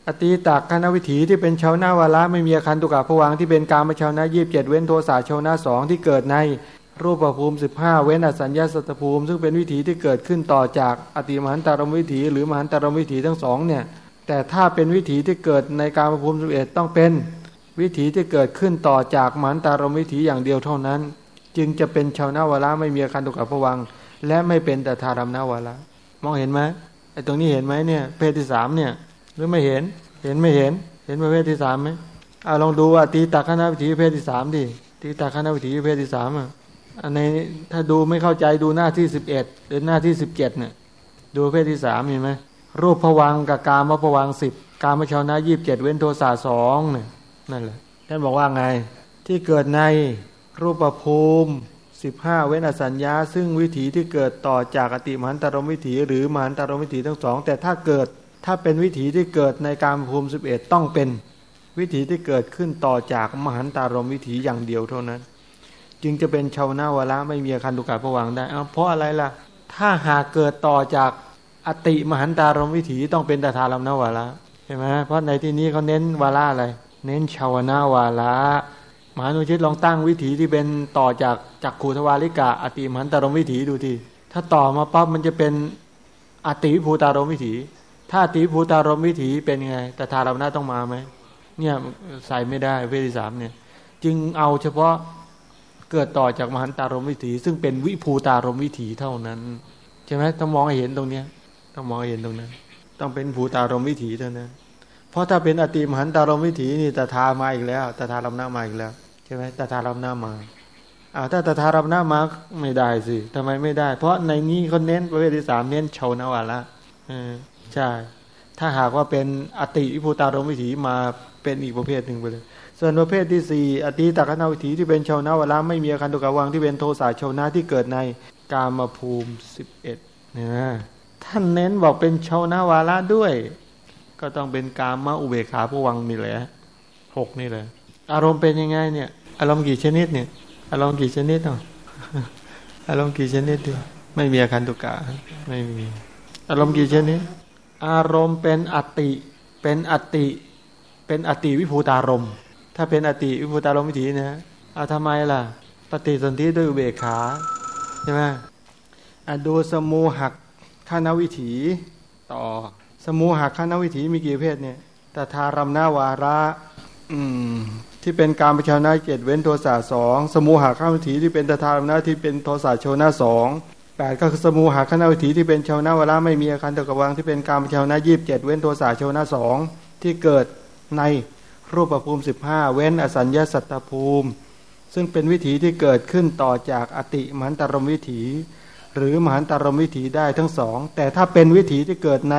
อตีตักคณวิถีที่เป็นชาวนาวาระไม่มีอาคารตุกะผวังที่เป็นการมาชาวนายีบเจ็ดเว้นโทสะชาวนาสองที่เกิดในรูปภูมิสิบห้าเว้นอสัญญาสัตภูมิ ซึ่งเป็นวิถีที่เกิดขึ้นต่อจากอติมหันตารมวิถี หรือมหันตารมวิถีทั้งสองเนี่ยแต่ถ้าเป็นวิถีที่เกิดในการภูมิสิบเอ็ดต้องเป็นวิถีที่เกิดขึ้นต่อจากมหันตารมวิถีอย่างเดียวเท่านั้น จึงจะเป็นชาวนาวาระไม่มีอาคารตุกะผวัง และไม่เป็นแต่ทารมนาวาระมองเห็นไหมไอ้ตรงนี้เห็นไหมเนี่ย เพศที่สามเนี่ย หรือไม่เห็น เห็นไม่เห็น เห็นปเภทที่สามไหมเอาลองดูว่าตีตาคณะวิถีเพศที่สามดิตีตาคณะวิถีเพศที่สามอะอันในถ้าดูไม่เข้าใจดูหน้าที่สิบเอ็ดหรือหน้าที่สิบเจ็ดเนี่ยดูเพศที่สามเห็นไหมรูปผวังกับการมผวังสิบการมาชาวนายี่บเจ็ดเว้นโทสาสองเนี่ยนั่นแหละท่านบอกว่าไง ที่เกิดในรูปภูมิ สิบห้าเว้นอสัญญา ซึ่งวิถีที่เกิดต่อจากอติมหันตารมวิถีหรือมหันตารมวิถีทั้งสองแต่ถ้าเกิดถ้าเป็นวิถีที่เกิดในการภูมิสิบเอ็ดต้องเป็นวิถีที่เกิดขึ้นต่อจากมหันตารมวิถีอย่างเดียวเท่านั้น จึงจะเป็นชาวนาวละไม่มีอาคันตุกาผวังได้เพราะอะไรล่ะ ถ้าหากเกิดต่อจากอติมหันตารมวิถีต้องเป็นตถาลัมนาวละใช่ไหมเพราะในที่นี้เขาเน้นวาระอะไร เน้นชาวนาวาละ มหานุชิตลองตั้งวิถีที่เป็นต่อจากจากขูทวาลิกะอติมหันตารมวิถีดูทีถ้าต่อมาปั๊บมันจะเป็นอติภูตารมวิถี ถ้าตีภูตารมวิถีเป็นไงแต่ทารมนาต้องมาไหมเนี่ยใส่ไม่ได้เวทีสามเนี่ยจึงเอาเฉพาะเกิดต่อจากมหันตารมวิถี ซึ่งเป็นวิภูตารมวิถีเท่านั้นใช่ไหมต้องมองให้เห็นตรงเนี้ยต้องมองให้เห็นตรงนั้น ต้องเป็นภูตารมวิถีเท่านั้น เพราะถ้าเป็นอติมหันตารมวิถีนี่ตถามาอีกแล้วตถารมนามาอีกแล้วใช่ไหมตถารมนามาอ้าวถ้าตถารมนามาไม่ได้สิทำไมไม่ได้ เพราะในนี้เขาเน้นประเภทที่สามเน้นชาวนวาละใช่ ถ้าหากว่าเป็นอติวิภูตารมวิถีมาเป็นอีกประเภทหนึ่งไปเลย ส่วนประเภทที่สี่อติตักนาวิถีที่เป็นชาวนาวละไม่มีอาการตุกวังที่เป็นโทสะชาวนาที่เกิดในกามภูมิสิบเอ็ดนะท่านเน้นบอกเป็นชาวนาวาละด้วย ก็ต้องเป็นกามมาอุเบกขาผวังนี่แหละหกนี่เลยอารมณ์เป็นยังไงเนี่ย อารมณ์กี่ชนิดเนี่ย อารมณ์กี่ชนิดเนาะอารมณ์กี่ชนิดดิไม่มีอาการตุกะไม่มี อารมณ์กี่ชนิด อารมณ์เป็นอติ เป็นอติ เป็นอติวิภูตารมถ้าเป็นอติวิภูตารมวิถีนะเอาทำไมล่ะ ปฏิสนธิด้วยอุเบกขาใช่ไหมอดูสมูหักขานวิถีต่อ สมูหักข้านวิถีมีกี่เพศเนี่ยตถารมนาวาระที่เป็นการประชานาเกตเว้นโทสะสองสมูหาข้าวิถีที่เป็นตถารมนาที่เป็นโทสะโชนาสองแปดก็คือสมูหาคณวิถีที่เป็นชาวนาวาราไม่มีอาคารตะกวังที่เป็นการชาวนายีบเจ็ดเว้นโทสาชาวนาสองที่เกิดในรูปภูมิสิบห้าเว้นอสัญญาสัตตภูมิ ซึ่งเป็นวิถีที่เกิดขึ้นต่อจากอติมหันตรมวิถี หรือมหันตรมวิถีได้ทั้งสองแต่ถ้าเป็นวิถีที่เกิดใน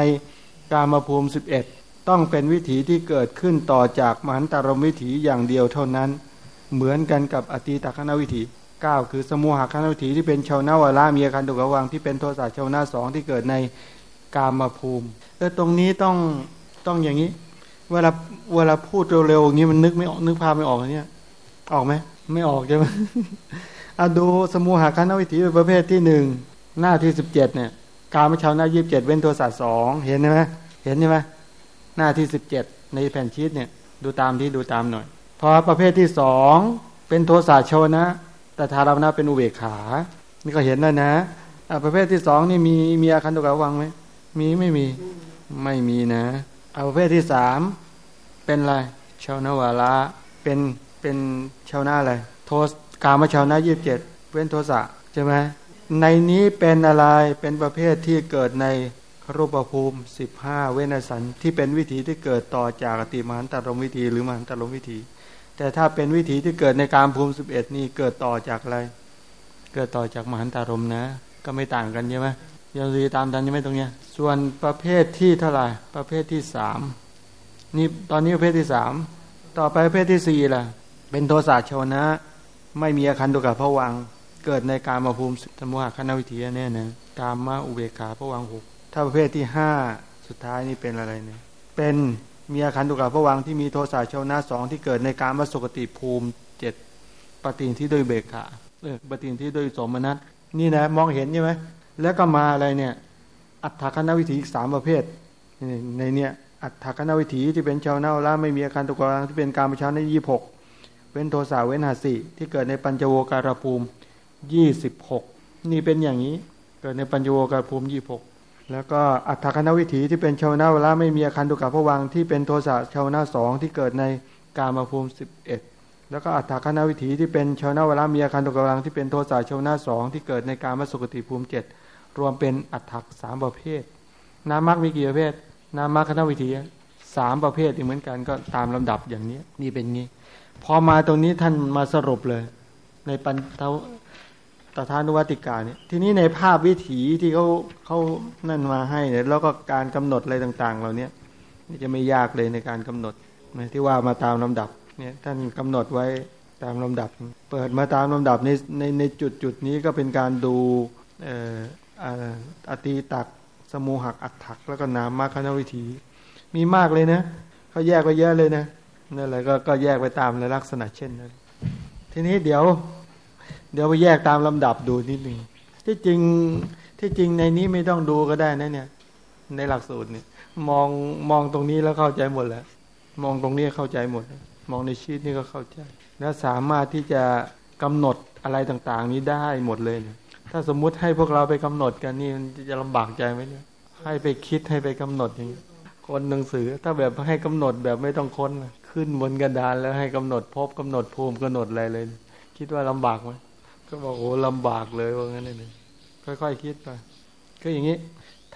กามภูมิสิบเอ็ดต้องเป็นวิถีที่เกิดขึ้นต่อจากมหันตารมวิถีอย่างเดียวเท่านั้น เหมือนกันกับอติตคณวิถี 9 คือสมุหคณวิถีที่เป็นชาวนาวรามีอาการตุกวังที่เป็นโทสะชาวนาสองที่เกิดในกามาภูมิเออตรงนี้ต้องต้องอย่างนี้ เวลาเวลาพูดเร็วๆอย่างนี้มันนึกไม่ออกนึกภาพไม่ออกเนี่ยออกไหมไม่ออกใช่ไหมอะดูสมุหคณวิถีประเภทที่หนึ่งหน้าที่สิบเจ็ดเนี่ย กามชาวนายีิบเจ็ดเว้นโทสะสองเห็นไหมเห็นใช่ไหมหน้าที่สิบเจ็ดในแผ่นชีตเนี่ย ดูตามที่ดูตามหน่อย พอประเภทที่สองเป็นโทสะชวนะแต่ทาราวนาเป็นอุเบกขา นี่ก็เห็นแล้วนะประเภทที่สองนี่มีมีอาคันตุกะวังไหมมีไม่มีไม่มีนะเอาประเภทที่สามเป็นอะไรชาวนาวาระเป็นเป็นชาวนาอะไรโทสกามชาวนายี่สิบเจ็ดเว้นโทสะใช่ไหม ในนี้เป็นอะไรเป็นประเภทที่เกิดในรูปภูมิสิบห้าเวนสันที่เป็นวิถีที่เกิดต่อจากอติมหันตรมวิธีหรือมหันตรมวิธีแต่ถ้าเป็นวิถีที่เกิดในการภูมิสิบเอ็ดนี่เกิดต่อจากอะไร เกิดต่อจากมหันตารมนะ ก็ไม่ต่างกันใช่ไหมยังดีตามดันยังไม่ตรงเนี้ย ส่วนประเภทที่เท่าไหร่ประเภทที่สามนี่ตอนนี้ประเภทที่สามต่อไปประเภทที่สี่ล่ะ เป็นโทสะชาวนะ ไม่มีอาคันตุกับพระวัง เกิดในการมาภูมิสมุหคณวิถีเนี่ยนะกามมาอุเบกขาพระวังหกถ้าประเภทที่ห้าสุดท้ายนี่เป็นอะไรเนี่ยเป็นมีอาคันตุกับพระวังที่มีโทสะชาวนะสองที่เกิดในการมาสุกติภูมิเจ็ดปฏินที่ด้วยเบกขาเออปฏินที่ด้วยสมนัตนี่นะมองเห็นใช่ไหมแล้วก็มาอะไรเนี่ย อัตถคณวิถีอีกสามประเภทในเนี่ยอัตถกนวิถีที่เป็นชาวนาละไม่มีอาการตุกรังที่เป็นการประชาในยี่หกเว้นโทสาเว้นหาสิที่เกิดในปัญจโวการภูมิ ยี่สิบหกนี่เป็นอย่างนี้ เกิดในปัญจโวกาภูมิยี่หกแล้วก็อัตถกนวิถีที่เป็นชาวนาเวละไม่มีอาการตุกับพวังที่เป็นโทสะชาวนาสองที่เกิดในกามาภูมิสิบเอ็ดแล้วก็อัตถกนวิถีที่เป็นชาวนาเวละมีอาการตุกรังที่เป็นโทสะชาวนาสองที่เกิดในการมาสุกติภูมิเจ็ดรวมเป็นอัตถกสามประเภท นามักมีกี่ประเภท นามาคณวิธีสามประเภทเหมือนกันก็ตามลำดับอย่างนี้นี่เป็นงี้ พอมาตรงนี้ท่านมาสรุปเลย ในปัญท ตถานุวัติกาเนี่ยทีนี้ในภาพวิถีที่เขาเขานั่นมาให้เนี่ยแล้วก็การกำหนดอะไรต่างๆเหล่านี้นี่จะไม่ยากเลยในการกำหนดที่ว่ามาตามลำดับเนี่ยท่านกำหนดไว้ตามลำดับ เปิดมาตามลำดับในในในจุดจุดนี้ก็เป็นการดูเอ่ออตีตักสมูหักอัดถักแล้วก็นามมาคณวิถี มีมากเลยนะเขาแยกไปเยอะเลยนะนั่นแหละก็ก็แยกไปตามลักษณะเช่นนั้นทีนี้เดี๋ยว เดี๋ยวไปแยกตามลำดับดูนิดหนึ่งที่จริงที่จริงในนี้ไม่ต้องดูก็ได้นะเนี่ย ในหลักสูตรเนี่ยมองมองตรงนี้แล้วเข้าใจหมดแล้ว มองตรงนี้เข้าใจหมด มองในชีตนี่ก็เข้าใจ แล้วสามารถที่จะกำหนดอะไรต่างๆ นี้ได้หมดเลยเนี่ยถ้าสมมุติให้พวกเราไปกำหนดกันนี่มันจะลำบากใจไหมเนี่ยให้ไปคิดให้ไปกำหนดอย่างนี้คนหนังสือถ้าแบบให้กำหนดแบบไม่ต้องค้นขึ้นบนกระดานแล้วให้กำหนดพบกำหนดภูมิกำหนดอะไรเลย คิดว่าลำบากไหม ก็บอกโอ้ลำบากเลยว่างั้นเลยค่อยๆคคิดไปก็อย่างนี้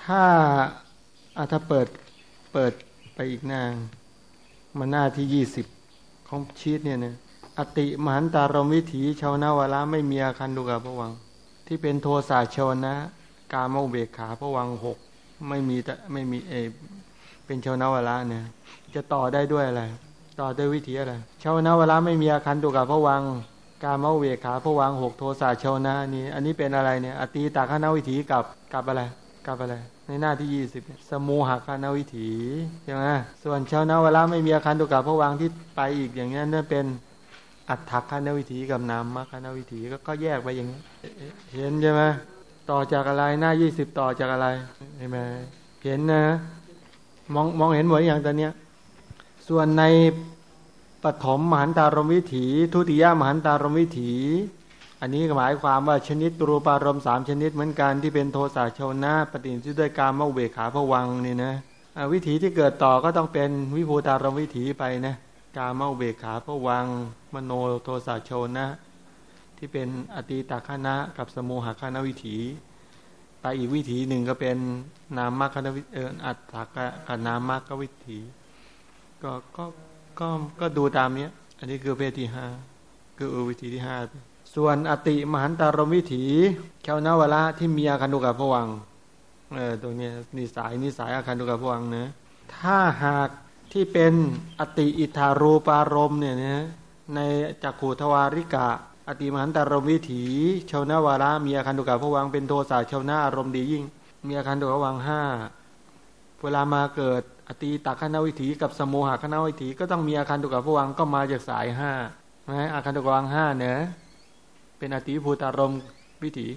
ถ้าอาถ้าเปิดเปิดไปอีกหน้ามันหน้าที่ยี่สิบของชีตเนี่ยเนี่ยอติมหันตารมวิถีชาวนาวละไม่มีอาคันดูกับพระวัง ที่เป็นโทสะชนนะ กามเบกขาพระวังหกไม่มีแต่ไม่มีเอเป็นชาวนาวละเนี่ยจะต่อได้ด้วยอะไร ต่อด้วยวิธีอะไรชาวนาวละไม่มีอาคันตุกับพระวัง กามเวขาพระวังหกโทสะชาวนะนี่อันนี้เป็นอะไรเนี่ย อตีตาคณวิถีกับกับอะไรกับอะไร ในหน้าที่ยี่สิบสมูหคณวิถีใช่ไหมส่วนชาวนาวละไม่มีอาคันตุกับพระวังที่ไปอีกอย่างนี้นั่นเป็นอัตถักขณวิถีกับนามมรรคณวิถีก็แยกไปอย่างนี้เห็นใช่ไหมต่อจากอะไรหน้ายี่สิบต่อจากอะไรเห็นไหมเห็นนะมองมองเห็นหมดอย่างตอนเนี้ยส่วนใน ปฐมมหันตารมวิถี ทุติยมหันตารมวิถี อันนี้หมายความว่าชนิดรูปารมสามชนิดเหมือนกันที่เป็นโทสะชาวนาปฏิสิด้วยการมเวขาผวังนี่นะวิถีที่เกิดต่อก็ต้องเป็นวิภูตารมวิถีไปนะกาเมาเบขาพระวัง มโนโทสะโชนะที่เป็นอติตาคณะกับสมุหคณวิถีไปอีกวิถีหนึ่งก็เป็นนามมรรคณวิเอออัตถกกับนามมรรควิถี ก็ก็ ก็ก็ดูตามเนี้ย อันนี้คือเพศที่ห้าคือวิถีที่ห้าส่วนอติมหันตารมวิถีแควนาวละที่มีอาคันตุกับพวังเออตรงนี้นิสายนิสายอาคันตุกับพวังเนะถ้าหากที่เป็นอติอิทารูปารมเนี่ยนะในจักขูทวาริกะ อติมหันตารมวิถีชาวนาวาระมีอาคันตุกะพวังเป็นโทสะชาวนาอารมณ์ดียิ่ง มีอาคันตุกะวังห้าเวลามาเกิด อติตักขณวิถีกับสมุหคณวิถีก็ต้องมีอาคันตุกะพวังก็มาจากสายห้านะอาคันตุกวังห้าเนะเป็นอติภูตารมวิถี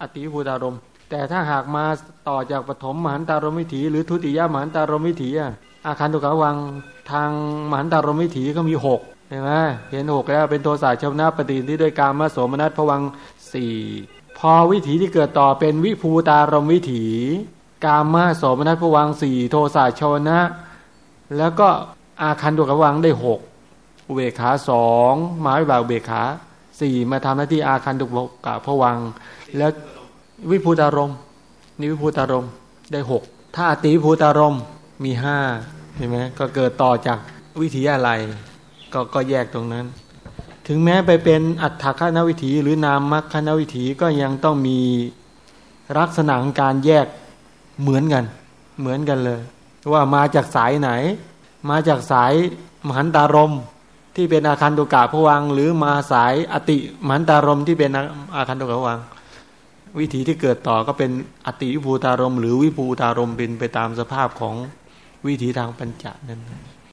อติภูตารม แต่ถ้าหากมาต่อจากปฐมมหันตารมวิถี หรือทุติยมหันตารมวิถีอะอาคารตุกวังทางมหันตารมวิถีก็มีหกเห็นไหมเห็นหกแล้วเป็นโทสะชาวนาปฏินที่ด้วยการมาโสมนัสผวังสี่พอวิถีที่เกิดต่อเป็นวิภูตารมวิถี กามาโสมนัสผวังสี่โทสะชาวนะ แล้วก็อาคันตุกวังได้หกอุเบขาสองหมาวิบากเบขาสี่มาทำหน้าที่อาคันตุกะผวัง แล้ววิภูตารมนี่วิภูตารมได้หกถ้าอติวิภูตารมมีห้าเห็นไหมก็เกิดต่อจากวิธีอะไร ก็ก็แยกตรงนั้น ถึงแม้ไปเป็นอัตถคณวิถีหรือนามมัคคณวิถีก็ยังต้องมีลักษณะการแยก เหมือนกัน เหมือนกันเลย ว่ามาจากสายไหน มาจากสายมหันตารมที่เป็นอาคารตุกะผวัง หรือมาสายอติมหันตารมที่เป็นอาคารตุกะผวัง วิถีที่เกิดต่อก็เป็นอติวิภูตารม หรือวิภูตารมเป็นไปตามสภาพของวิถีทางปัญจนั้น